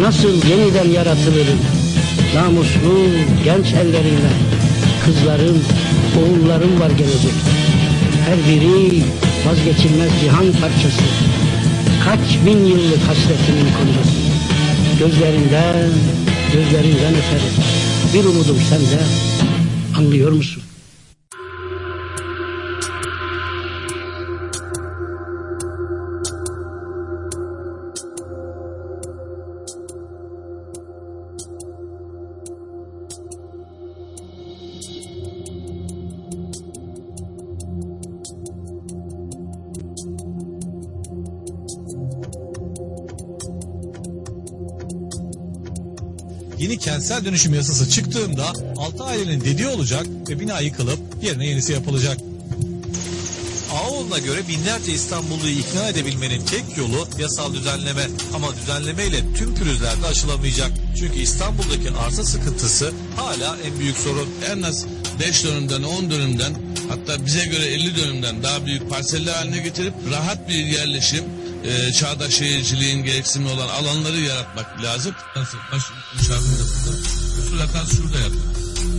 nasıl yeniden yaratılırım. Namuslu genç elleriyle. Kızlarım, oğullarım var gelecek. Her biri vazgeçilmez cihan parçası. Kaç bin yıllık hasretimin kocası. Gözlerinden, gözlerinden öperim. Bir umudum sende, anlıyor musun? Kentsel dönüşüm yasası çıktığında altı ailenin dediği olacak ve bina yıkılıp yerine yenisi yapılacak. Ağoğlu'na göre binlerce İstanbulluyu ikna edebilmenin tek yolu yasal düzenleme. Ama düzenlemeyle tüm pürüzler de aşılamayacak. Çünkü İstanbul'daki arsa sıkıntısı hala en büyük sorun. En az 5 dönümden 10 dönümden hatta bize göre 50 dönümden daha büyük parseller haline getirip rahat bir yerleşim e, çağdaş şehirciliğin gereksinimi olan alanları yaratmak lazım. Nasıl? Baş müşavir burada. Usul hatası şurada yaptı.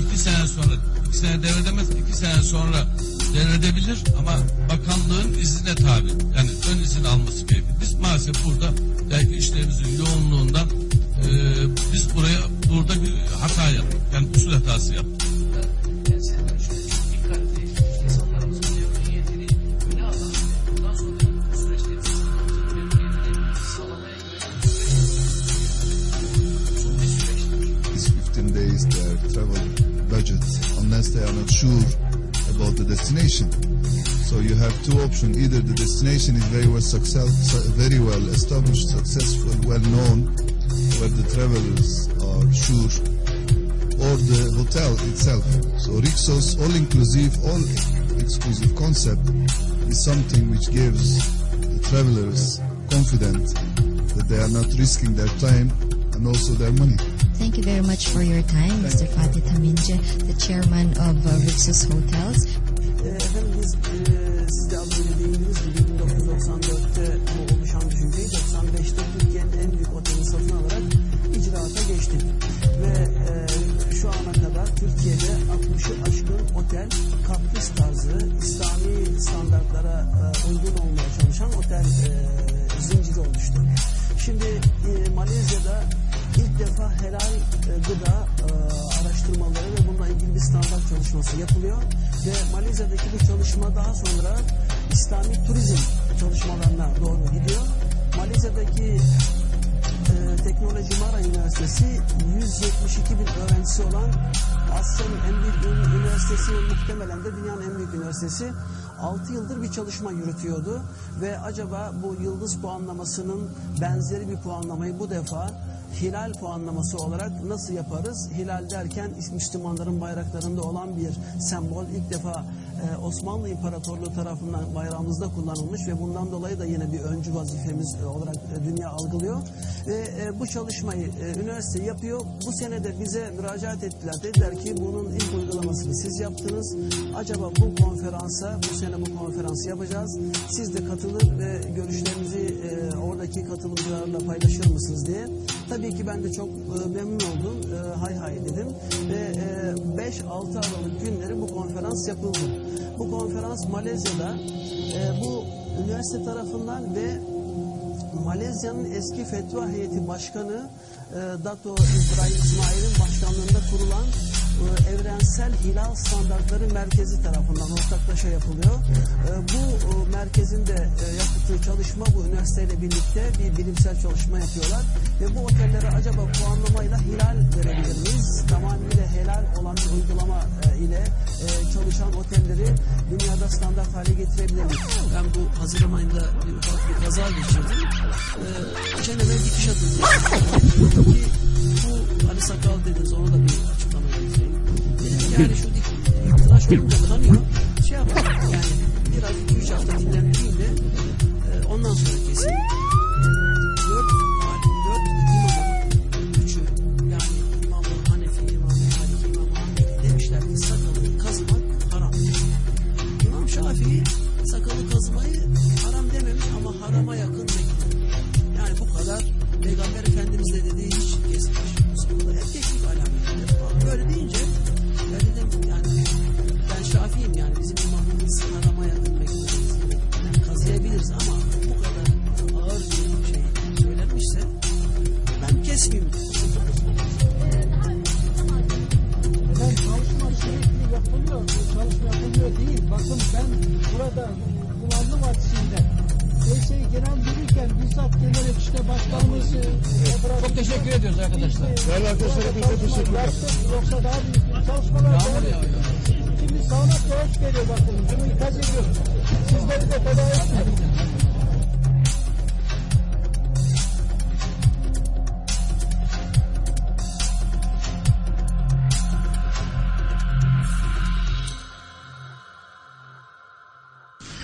İki sene sonra, iki sene devredemez, iki sene sonra devredebilir ama bakanlığın iznine tabi. Yani ön izin alması gerekir. Biz maalesef burada belki işlerimizin yoğunluğundan e, biz buraya burada bir hata yaptık. Yani usul hatası yaptık. 15 their travel budget unless they are not sure about the destination. So you have two options. Either the destination is very well success, very well established, successful, well known, where the travelers are sure, or the hotel itself. So Rixos all-inclusive, all-exclusive concept is something which gives the travelers confidence that they are not risking their time and also their money. Thank you very much for your time, Mr. Fatih Taminci, the chairman of uh, Rixos Hotels. Efendim biz e, siz de az önce değindiğiniz gibi 1994'te bu oluşan düşünceyi 95'te Türkiye'nin en büyük otelini satın alarak icraata geçtik. Ve şu ana kadar Türkiye'de 60'ı aşkın otel kaktüs tarzı İslami standartlara uygun olmaya çalışan otel zinciri oluştu. Şimdi e, Malezya'da defa helal e, gıda e, araştırmaları ve bununla ilgili bir standart çalışması yapılıyor. Ve Malezya'daki bu çalışma daha sonra İslami turizm çalışmalarına doğru gidiyor. Malezya'daki e, Teknoloji Mara Üniversitesi 172 bin öğrencisi olan Asya'nın en büyük ün- üniversitesi ve muhtemelen de dünyanın en büyük üniversitesi 6 yıldır bir çalışma yürütüyordu ve acaba bu yıldız puanlamasının benzeri bir puanlamayı bu defa hilal puanlaması olarak nasıl yaparız? Hilal derken Müslümanların bayraklarında olan bir sembol ilk defa Osmanlı İmparatorluğu tarafından bayrağımızda kullanılmış ve bundan dolayı da yine bir öncü vazifemiz e, olarak e, dünya algılıyor. Ve e, bu çalışmayı e, üniversite yapıyor. Bu sene de bize müracaat ettiler. Dediler ki bunun ilk uygulamasını siz yaptınız. Acaba bu konferansa, bu sene bu konferansı yapacağız. Siz de katılır ve görüşlerinizi e, oradaki katılımcılarla paylaşır mısınız diye. Tabii ki ben de çok e, memnun oldum. E, hay hay dedim. Ve e, 5-6 Aralık günleri bu konferans yapıldı. Bu konferans Malezya'da e, bu üniversite tarafından ve Malezya'nın eski fetva heyeti başkanı e, Dato İbrahim İsmail'in başkanlığında kurulan e, evrensel hilal standartları merkezi tarafından ortaklaşa yapılıyor. E, bu e, merkezin de e, yaptığı çalışma bu üniversiteyle birlikte bir bilimsel çalışma yapıyorlar ve bu otellere acaba puanlamayla hilal verebilir miyiz? Tamamıyla helal olan bir uygulama e, ile e, çalışan otelleri dünyada standart hale getirebilir miyiz? Ben bu Haziran ayında bir ufak bir kaza geçirdim. E, çeneme dikiş atıldı. Bu Ali Sakal dediniz onu da bir. Yani şu dik tıraş olunca kanıyor. Şey yapalım yani biraz iki üç hafta dinlendireyim de e, ondan sonra keseyim.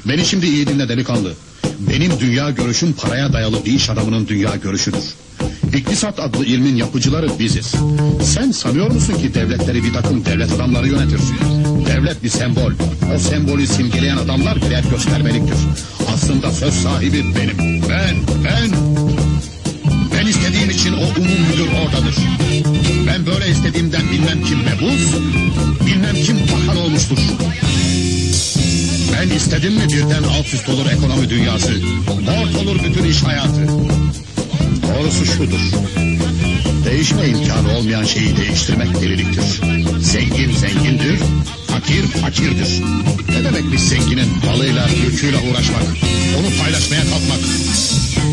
Beni şimdi iyi dinle delikanlı. Benim dünya görüşüm paraya dayalı bir iş adamının dünya görüşüdür. İktisat adlı ilmin yapıcıları biziz. Sen sanıyor musun ki devletleri bir takım devlet adamları yönetir? Devlet bir sembol. O sembolü simgeleyen adamlar birer göstermeliktir. Aslında söz sahibi benim. Ben, ben. Ben istediğim için o umum müdür oradadır. Ben böyle istediğimden bilmem kim mebus, bilmem kim bakan olmuştur. Ben istedim mi birden alt üst olur ekonomi dünyası. Mort olur bütün iş hayatı. Doğrusu şudur. Değişme imkanı olmayan şeyi değiştirmek deliliktir. Zengin zengindir, fakir fakirdir. Ne demekmiş zenginin malıyla, mülküyle uğraşmak, onu paylaşmaya kalkmak.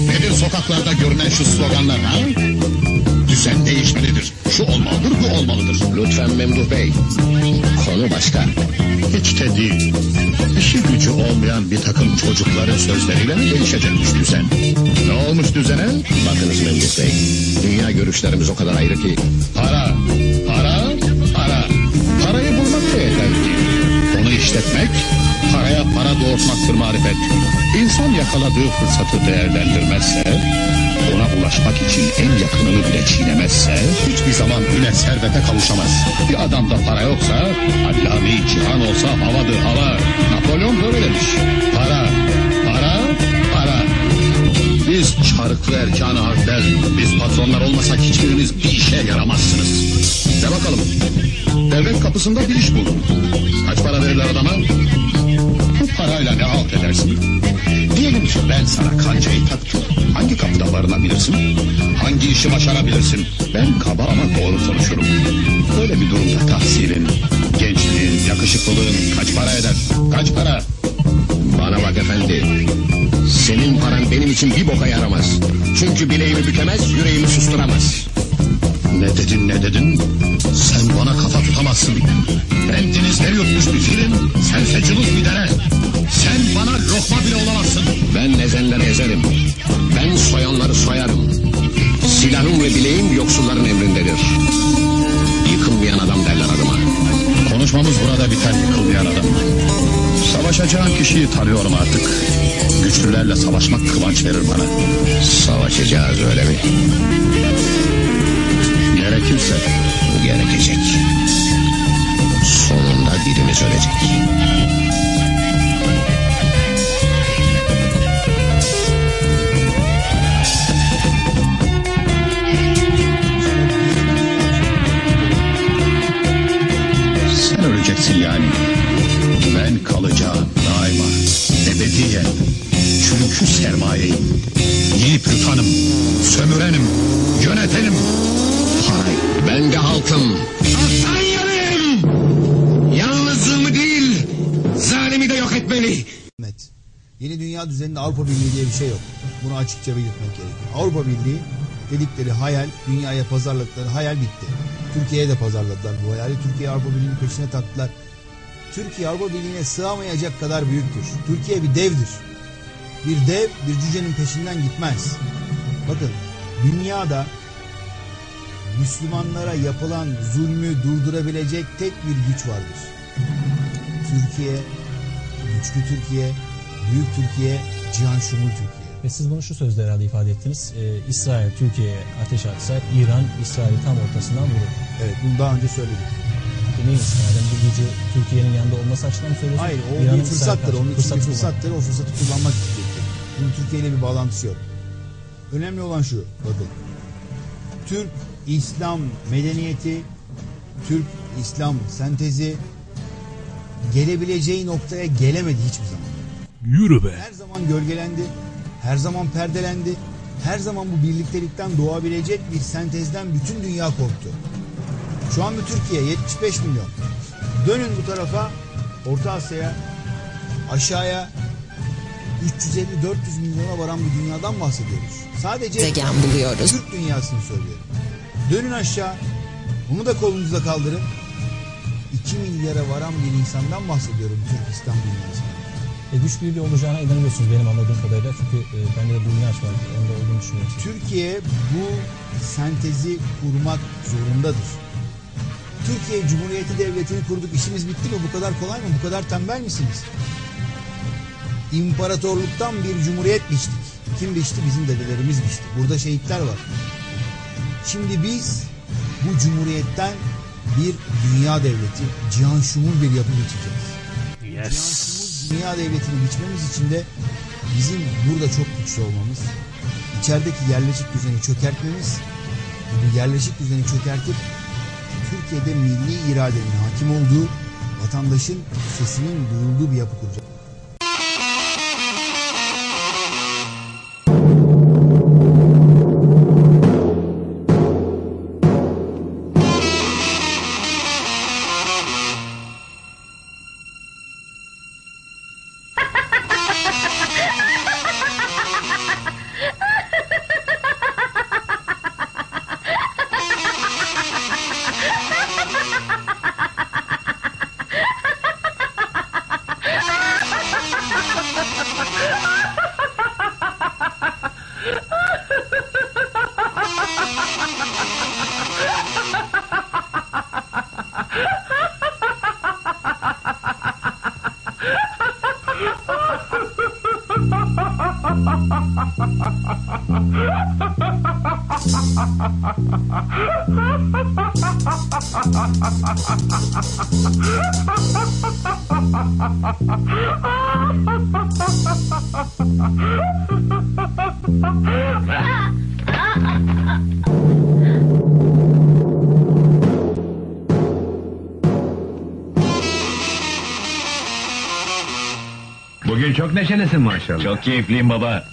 Nedir sokaklarda görünen şu sloganlar ha? Düzen değişmelidir. Şu olmalıdır, bu olmalıdır. Lütfen Memduh Bey. Konu başka. Hiç de değil. İşi gücü olmayan bir takım çocukların sözleriyle mi değişecekmiş düzen? Ne olmuş düzene? Bakınız Memduh Bey. Dünya görüşlerimiz o kadar ayrı ki. Para, para, para. Parayı bulmak da yeter ki. Onu işletmek, paraya para doğurtmaktır marifet. İnsan yakaladığı fırsatı değerlendirmezse, ona ulaşmak için en yakınını bile çiğnemezse, hiçbir zaman üne servete kavuşamaz. Bir adamda para yoksa, allame cihan olsa havadır hava. Napolyon böyle demiş. Para, para, para. Biz çarıklı erkan harfler, biz patronlar olmasak hiçbiriniz bir işe yaramazsınız. De bakalım, devlet kapısında bir iş buldun. Kaç para verirler adama? Bu parayla ne halt edersin? Ki ben sana kancayı taktım. Hangi kapıda barınabilirsin? Hangi işi başarabilirsin? Ben kaba ama doğru konuşurum. Böyle bir durumda tahsilin, gençliğin, yakışıklılığın kaç para eder? Kaç para? Bana bak efendi. Senin paran benim için bir boka yaramaz. Çünkü bileğimi bükemez, yüreğimi susturamaz. Ne dedin ne dedin? Sen bana kafa tutamazsın. Ben denizleri yutmuş bir film, sense cılız bir dere. Sen bana lokma bile olamazsın. Ben ezenleri ezerim. Ben soyanları soyarım. Silahım ve bileğim yoksulların emrindedir. Yıkılmayan adam derler adıma. Konuşmamız burada biter yıkılmayan adam. Savaşacağım kişiyi tanıyorum artık. Güçlülerle savaşmak kıvanç verir bana. Savaşacağız öyle mi? Gerekirse. Gerekecek. Sonunda birimiz ölecek. Düzeninde Avrupa Birliği diye bir şey yok. Bunu açıkça belirtmek gerekiyor. Avrupa Birliği dedikleri hayal, dünyaya pazarladıkları hayal bitti. Türkiye'ye de pazarladılar bu hayali. Türkiye Avrupa Birliği'nin peşine taktılar. Türkiye Avrupa Birliği'ne sığamayacak kadar büyüktür. Türkiye bir devdir. Bir dev bir cücenin peşinden gitmez. Bakın dünyada Müslümanlara yapılan zulmü durdurabilecek tek bir güç vardır. Türkiye, güçlü Türkiye, büyük Türkiye, cihan şumul Türkiye. Ve siz bunu şu sözle herhalde ifade ettiniz. Ee, İsrail Türkiye'ye ateş atsa İran İsrail'i tam ortasından vurur. Evet bunu daha önce söyledik. Peki neyin istinaden bu gücü Türkiye'nin yanında olması açısından mı söylüyorsunuz? Hayır o İran'ın bir fırsattır. Onun için bir fırsattır. O fırsatı kullanmak gerekir. Bunun Türkiye ile bir bağlantısı yok. Önemli olan şu. Bakın. Türk İslam medeniyeti, Türk İslam sentezi gelebileceği noktaya gelemedi hiçbir zaman. Yürü be. Her zaman gölgelendi, her zaman perdelendi, her zaman bu birliktelikten doğabilecek bir sentezden bütün dünya korktu. Şu anda Türkiye 75 milyon. Dönün bu tarafa Orta Asya'ya aşağıya 350-400 milyona varan bir dünyadan bahsediyoruz. Sadece Gezegen buluyoruz. Türk dünyasını söylüyorum. Dönün aşağı bunu da kolunuzda kaldırın. 2 milyara varan bir insandan bahsediyorum Türk İslam dünyasında. E, güç birliği olacağına inanıyorsunuz benim anladığım kadarıyla. Çünkü e, bende de bu inanç var. Onda olduğunu düşünüyorum. Türkiye bu sentezi kurmak zorundadır. Türkiye Cumhuriyeti Devleti'ni kurduk. İşimiz bitti mi? Bu kadar kolay mı? Bu kadar tembel misiniz? İmparatorluktan bir cumhuriyet biçtik. Kim biçti? Bizim dedelerimiz biçti. Burada şehitler var. Şimdi biz bu cumhuriyetten bir dünya devleti, cihan şumul bir yapı biçeceğiz. Yes. Dünya devletini biçmemiz için de bizim burada çok güçlü olmamız, içerideki yerleşik düzeni çökertmemiz, bu yerleşik düzeni çökertip Türkiye'de milli iradenin hakim olduğu, vatandaşın sesinin duyulduğu bir yapı kuracağız. Neşelisin maşallah. Çok keyifliyim baba.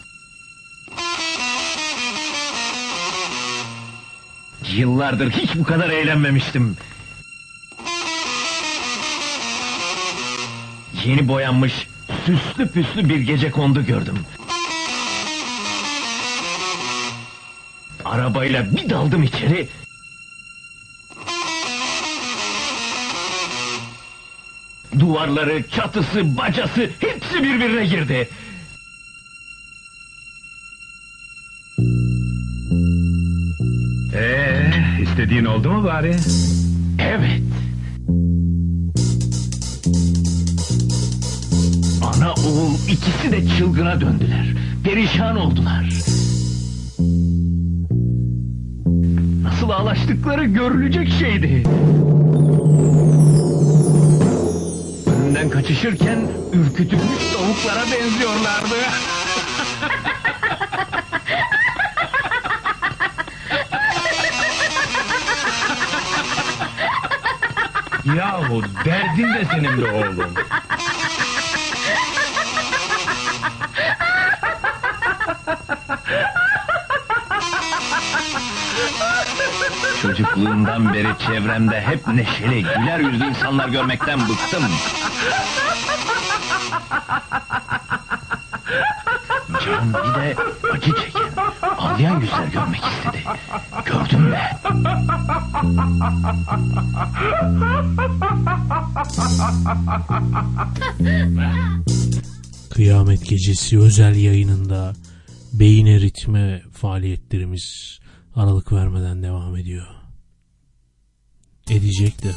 Yıllardır hiç bu kadar eğlenmemiştim. Yeni boyanmış, süslü püslü bir gece kondu gördüm. Arabayla bir daldım içeri. Duvarları, çatısı, bacası hepsi birbirine girdi. Ee, istediğin oldu mu bari? Evet. Ana oğul ikisi de çılgına döndüler. Perişan oldular. Nasıl ağlaştıkları görülecek şeydi. Kaçışırken ürkütülmüş tavuklara benziyorlardı. Yahu derdin de senin be oğlum. Çocukluğumdan beri çevremde hep neşeli, güler yüzlü insanlar görmekten bıktım. Can bir de acı çeken, ağlayan yüzler görmek istedi. Gördüm be. Kıyamet Gecesi özel yayınında beyin eritme faaliyetlerimiz aralık vermeden devam ediyor. Edecek de.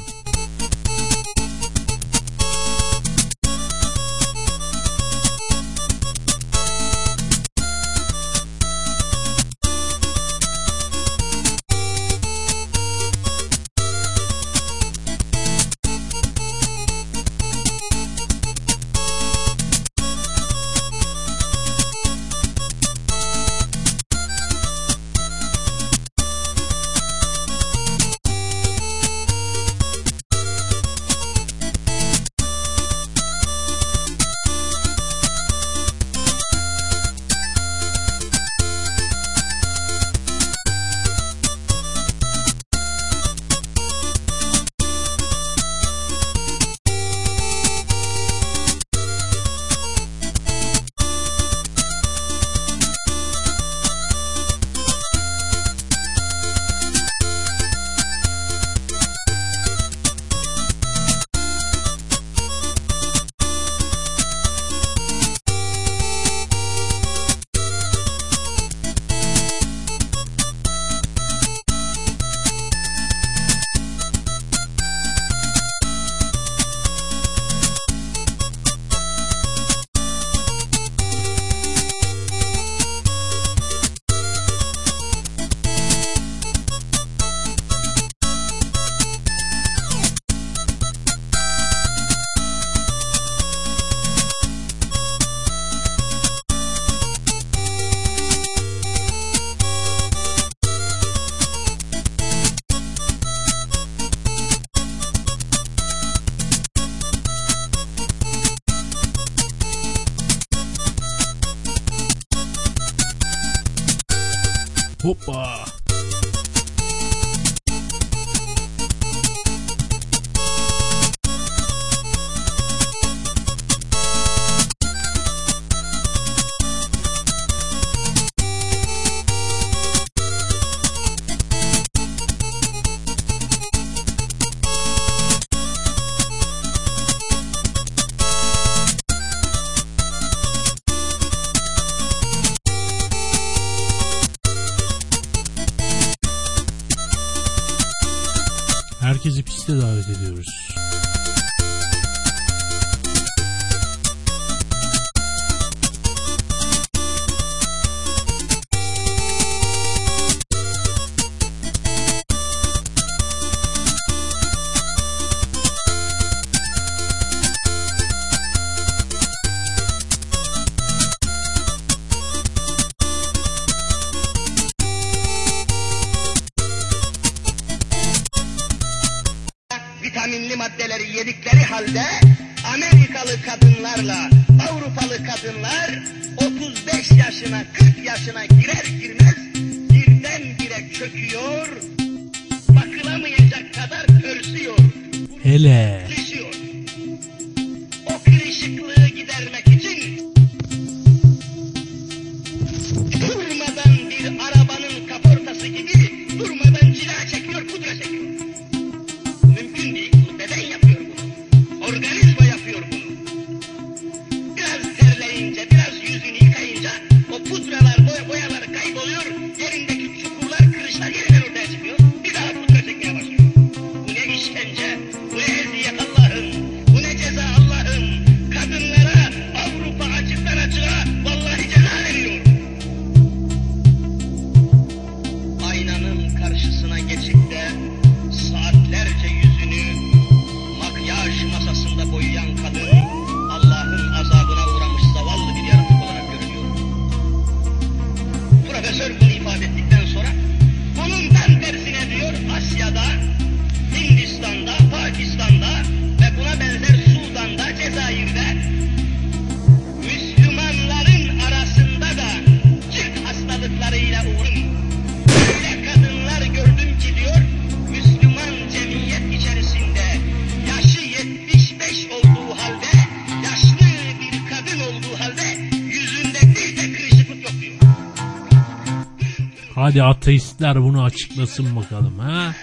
Hadi ateistler bunu açıklasın bakalım ha.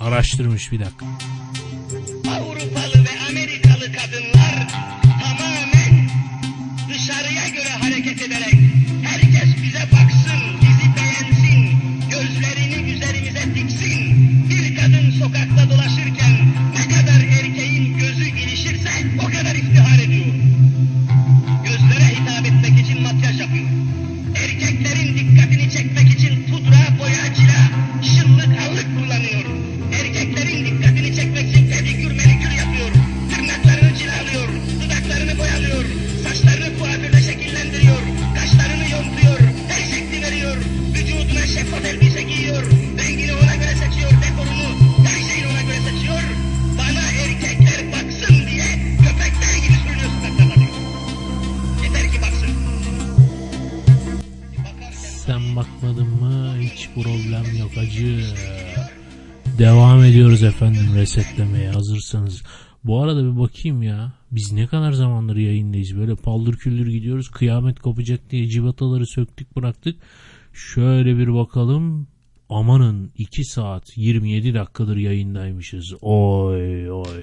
Araştırmış bir dakika. Resetlemeye hazırsanız. Bu arada bir bakayım ya. Biz ne kadar zamandır yayındayız. Böyle paldır küldür gidiyoruz. Kıyamet kopacak diye civataları söktük bıraktık. Şöyle bir bakalım. Amanın 2 saat 27 dakikadır yayındaymışız. Oy oy.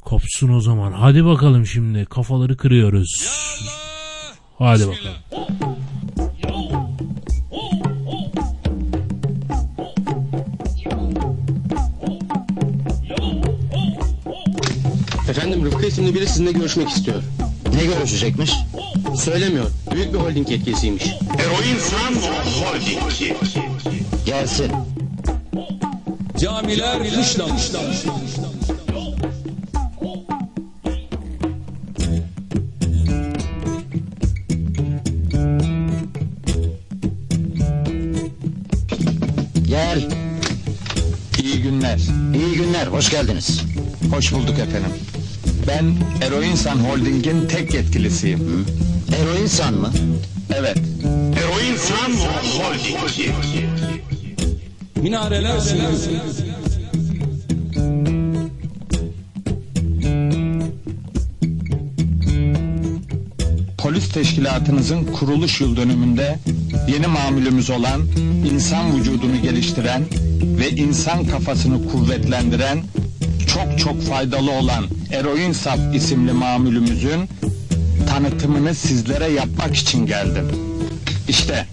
Kopsun o zaman. Hadi bakalım şimdi. Kafaları kırıyoruz. Hadi bakalım. Efendim Rıfkı isimli biri sizinle görüşmek istiyor. Ne görüşecekmiş? Söylemiyor. Büyük bir holding yetkisiymiş. Eroin San Holding. Gelsin. Camiler kışlam. Gel. İyi günler. İyi günler. Hoş geldiniz. Hoş bulduk efendim. Ben Eroinsan Holding'in tek yetkilisiyim. Eroinsan mı? Evet. Eroin San Holding. Minareler Polis teşkilatınızın kuruluş yıl dönümünde yeni mamülümüz olan insan vücudunu geliştiren ve insan kafasını kuvvetlendiren çok çok faydalı olan Eroin Sap isimli mamülümüzün tanıtımını sizlere yapmak için geldim. İşte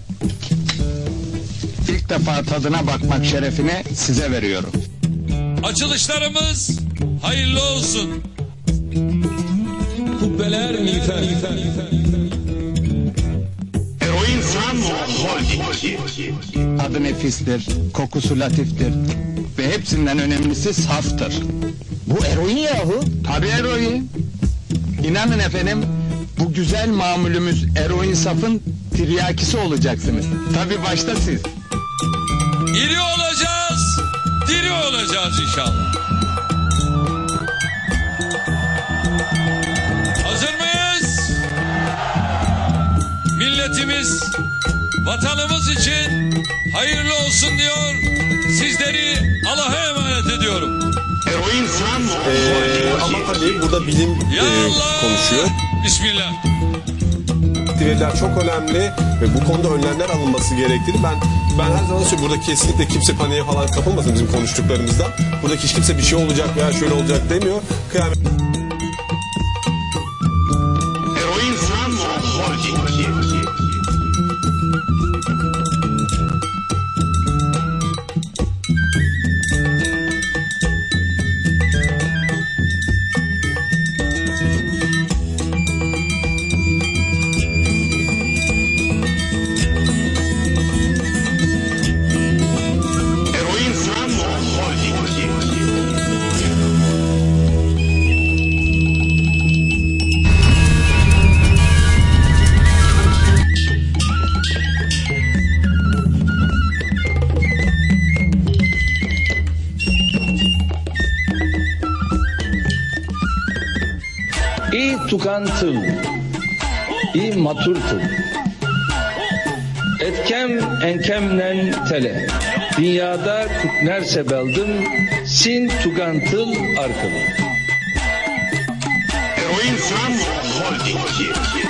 ilk defa tadına bakmak şerefini size veriyorum. Açılışlarımız hayırlı olsun. Kubbeler miğfer. Eroin San Holding. Adı nefistir, kokusu latiftir ve hepsinden önemlisi saftır. Bu eroin yahu. Tabii eroin. İnanın efendim bu güzel mamulümüz eroin safın tiryakisi olacaksınız. Tabii başta siz. İri olacağız, diri olacağız inşallah. Hazır mıyız? Milletimiz, vatanımız için hayırlı olsun diyor. Sizleri Allah'a emanet ediyorum. Eroin San Ee, ama tabii burada bilim e, konuşuyor. Bismillah. Veriler çok önemli ve bu konuda önlemler alınması gerektiğini ben ben her zaman söylüyorum. Burada kesinlikle kimse paniğe falan kapılmasın bizim konuştuklarımızdan. Buradaki hiç kimse bir şey olacak veya şöyle olacak demiyor. Kıyamet Kuknerse beldim, sin tukantıl arkalı. Eroin San Holding.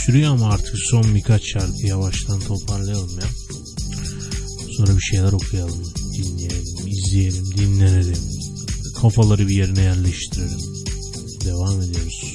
Sürüyor. Ama artık son birkaç şarkı yavaştan toparlayalım ya. Sonra bir şeyler okuyalım, dinleyelim, izleyelim, dinlenelim. Kafaları bir yerine yerleştirelim. Devam ediyoruz.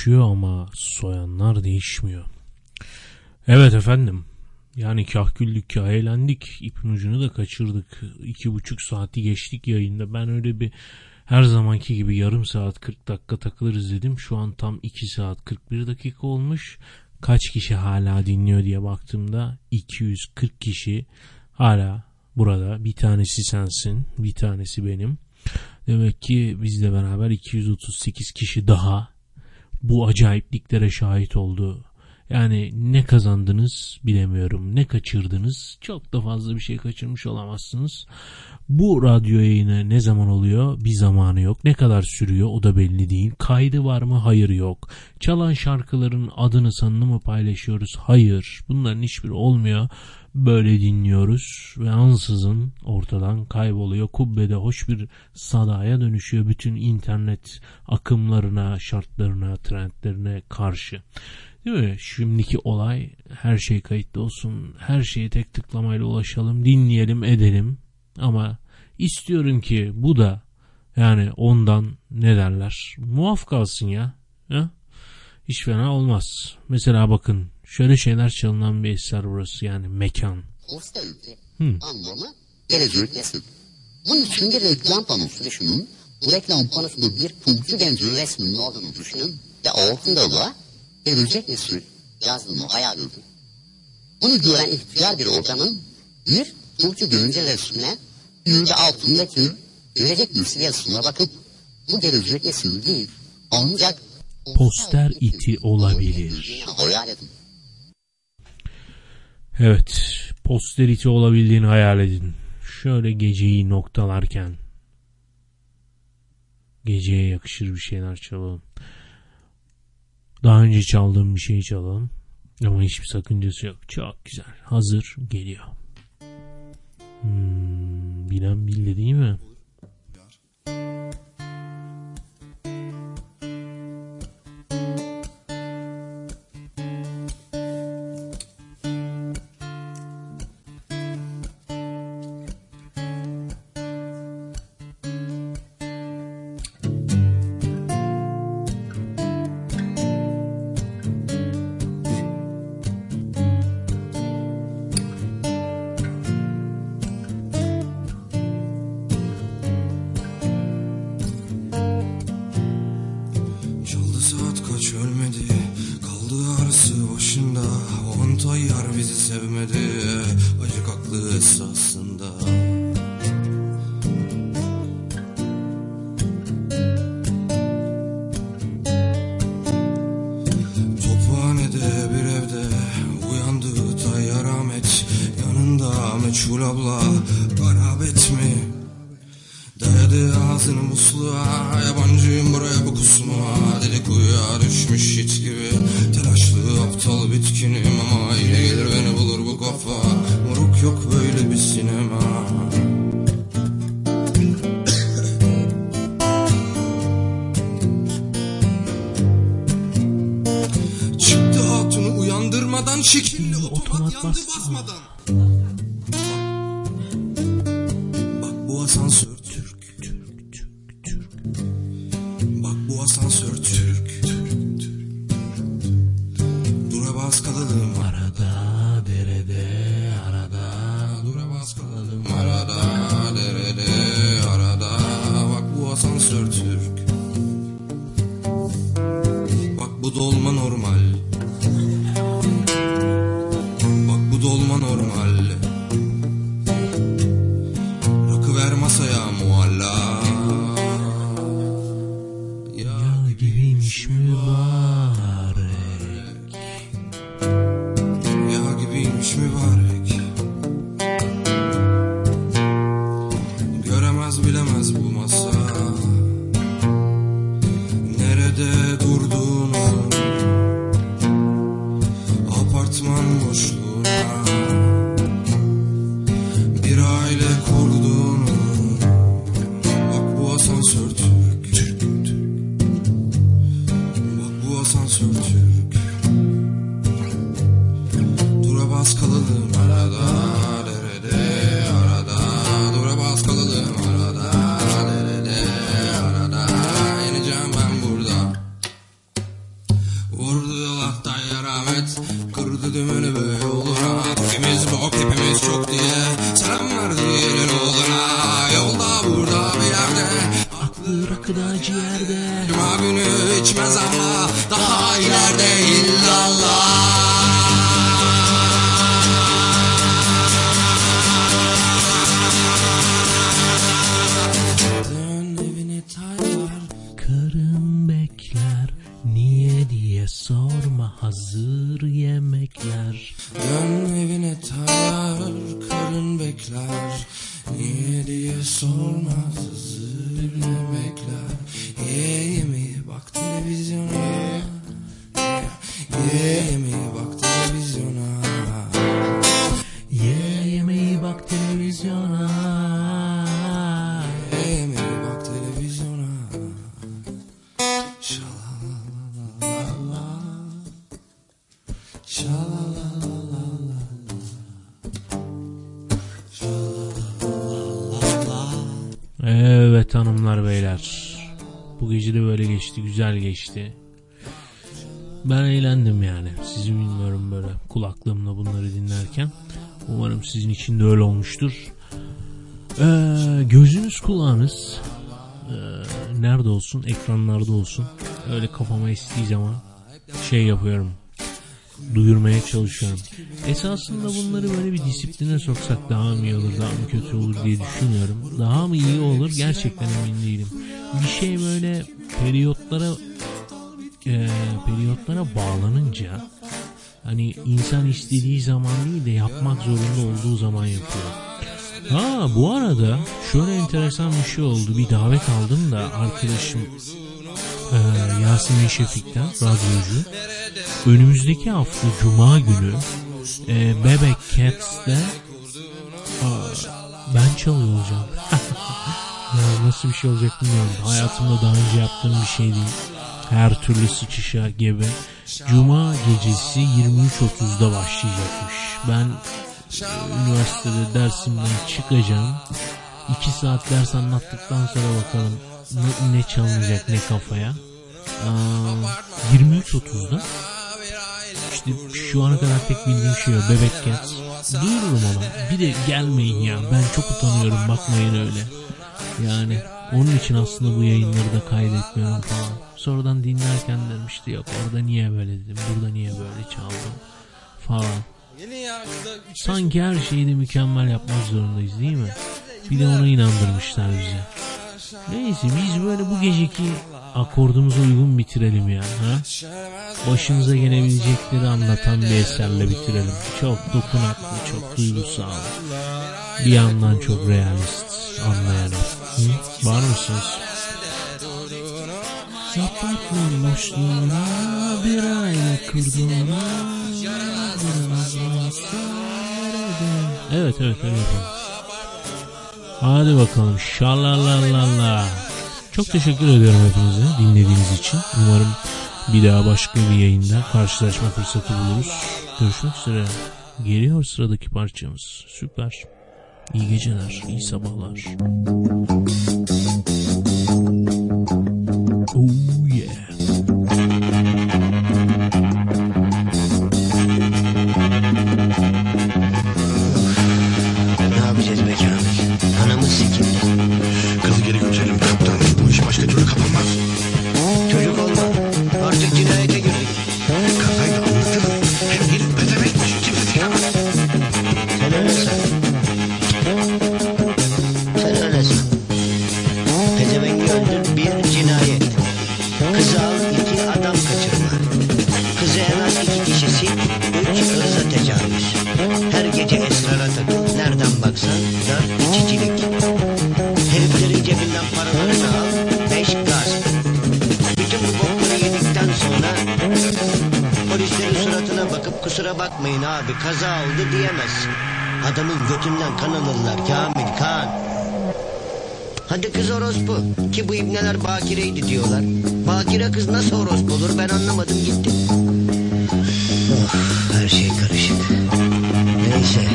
Değişiyor ama soyanlar değişmiyor. Evet efendim. Yani kah güldük kah eğlendik. İpin ucunu da kaçırdık. İki buçuk saati geçtik yayında. Ben öyle bir her zamanki gibi yarım saat 40 dakika takılırız dedim. Şu an tam 2 saat 41 dakika olmuş. Kaç kişi hala dinliyor diye baktığımda 240 kişi hala burada. Bir tanesi sensin, bir tanesi benim. Demek ki bizle beraber 238 kişi daha bu acayipliklere şahit oldu. Yani ne kazandınız bilemiyorum. Ne kaçırdınız? Çok da fazla bir şey kaçırmış olamazsınız. Bu radyo yayını ne zaman oluyor? Bir zamanı yok. Ne kadar sürüyor? O da belli değil. Kaydı var mı? Hayır yok. Çalan şarkıların adını sanını mı paylaşıyoruz? Hayır. Bunların hiçbiri olmuyor. Böyle dinliyoruz ve ansızın ortadan kayboluyor. Kubbede hoş bir sadaya dönüşüyor bütün internet akımlarına, şartlarına, trendlerine karşı. Değil mi? Şimdiki olay her şey kayıtlı olsun. Her şeye tek tıklamayla ulaşalım. Dinleyelim edelim. Ama istiyorum ki bu da yani ondan ne derler? Muaf kalsın ya. Ha? Hiç fena olmaz. Mesela bakın şöyle şeyler çalınan bir eser burası yani mekan. Posta ülke Hı. anlamı tereddüt nesil. Bunun için bir reklam panosu düşünün. Bu reklam panosunda bir kumcu gencin resminin olduğunu düşünün ve altında da gelecek nesil yazdığını hayal edin. Bunu gören ihtiyar bir ortamın bir kumcu gencin resmine de altındaki gelecek nesil yazısına bakıp bu gelecek nesil değil ancak Poster iti olabilir. hayal edin. Evet. Posterity olabildiğini hayal edin. Şöyle geceyi noktalarken geceye yakışır bir şeyler çalalım. Daha önce çaldığım bir şey çalalım. Ama hiçbir sakıncası yok. Çok güzel. Hazır geliyor. Hmm, bilen bildi değil mi? Geçti. Güzel geçti. Ben eğlendim yani. Sizi bilmiyorum böyle kulaklığımla bunları dinlerken. Umarım sizin için de öyle olmuştur. Ee, gözünüz kulağınız e, nerede olsun? Ekranlarda olsun. Öyle kafama estiği zaman şey yapıyorum. Duyurmaya çalışıyorum. Esasında bunları böyle bir disipline soksak daha mı iyi olur, daha mı kötü olur diye düşünüyorum. Daha mı iyi olur gerçekten emin değilim. Bir şey böyle periyotlara e, periyotlara bağlanınca hani insan istediği zaman değil de yapmak zorunda olduğu zaman yapıyor. Ha bu arada şöyle enteresan bir şey oldu. Bir davet aldım da arkadaşım Yasemin Şefik'ten radyocu. Önümüzdeki hafta Cuma günü e, Bebek Cats'te aa, ben çalıyor olacağım. (laughs) ya nasıl bir şey olacak bilmiyorum. Hayatımda daha önce yaptığım bir şey değil. Her türlü sıçışa gibi. Cuma gecesi 23.30'da başlayacakmış. Ben e, üniversitede dersimden çıkacağım. 2 saat ders anlattıktan sonra bakalım ne, ne çalınacak ne kafaya. Aa, 23.30'da işte şu ana kadar tek bildiğim şey o Bebek Cats. Duyururum ona. Bir de gelmeyin ya. Ben çok utanıyorum bakmayın öyle. Yani onun için aslında bu yayınları da kaydetmiyorum falan. Sonradan dinlerken dedim işte yok orada niye böyle dedim. Burada niye böyle çaldım falan. Sanki her şeyi de mükemmel yapmak zorundayız değil mi? Bir de ona inandırmışlar bize. Neyse biz böyle bu geceki akordumuza uygun bitirelim ya. Ha? Başımıza gelebilecekleri anlatan bir eserle bitirelim. Çok dokunaklı, çok duygusal. Bir yandan çok realist, anlayan. Hı? Var mısınız? Zapatlı boşluğuna bir ayna kurduğuna Evet evet öyle yapalım. Hadi bakalım şalalalala. Çok teşekkür ediyorum hepinize dinlediğiniz için. Umarım bir daha başka bir yayında karşılaşma fırsatı buluruz. Görüşmek üzere. Geliyor sıradaki parçamız. Süper. İyi geceler, iyi sabahlar. Oh bakmayın abi kaza oldu diyemezsin. Adamın götünden kan alırlar Kamil kan. Hadi kız orospu. Ki bu ibneler bakireydi diyorlar. Bakire kız nasıl orospu olur ben anlamadım gitti. Oh, her şey karışık. Neyse.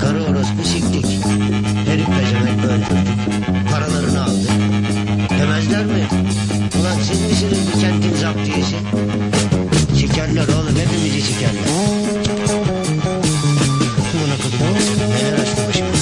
Karı orospu siktik. Herif pezemek öldürdük. Paralarını aldık. Demezler mi? Ulan siz misiniz bu kentin zaptiyesi? Sikerler oğlum hepimizi sikerler. Buna kadar neler açtı başıma.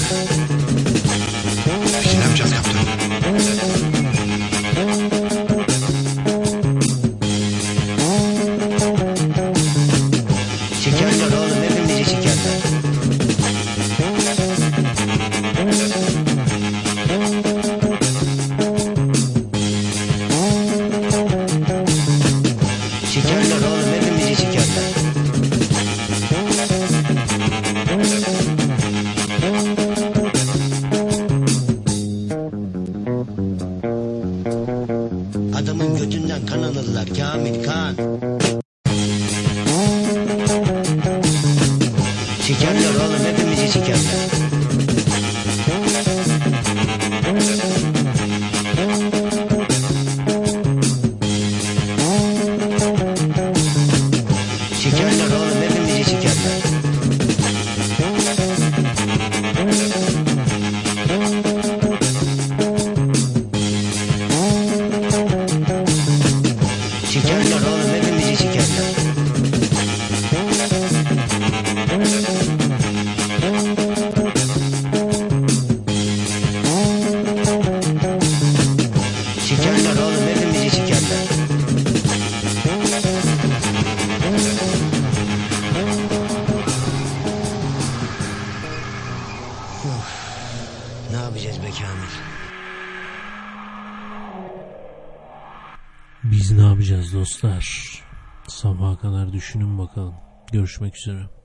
Görüşmek üzere.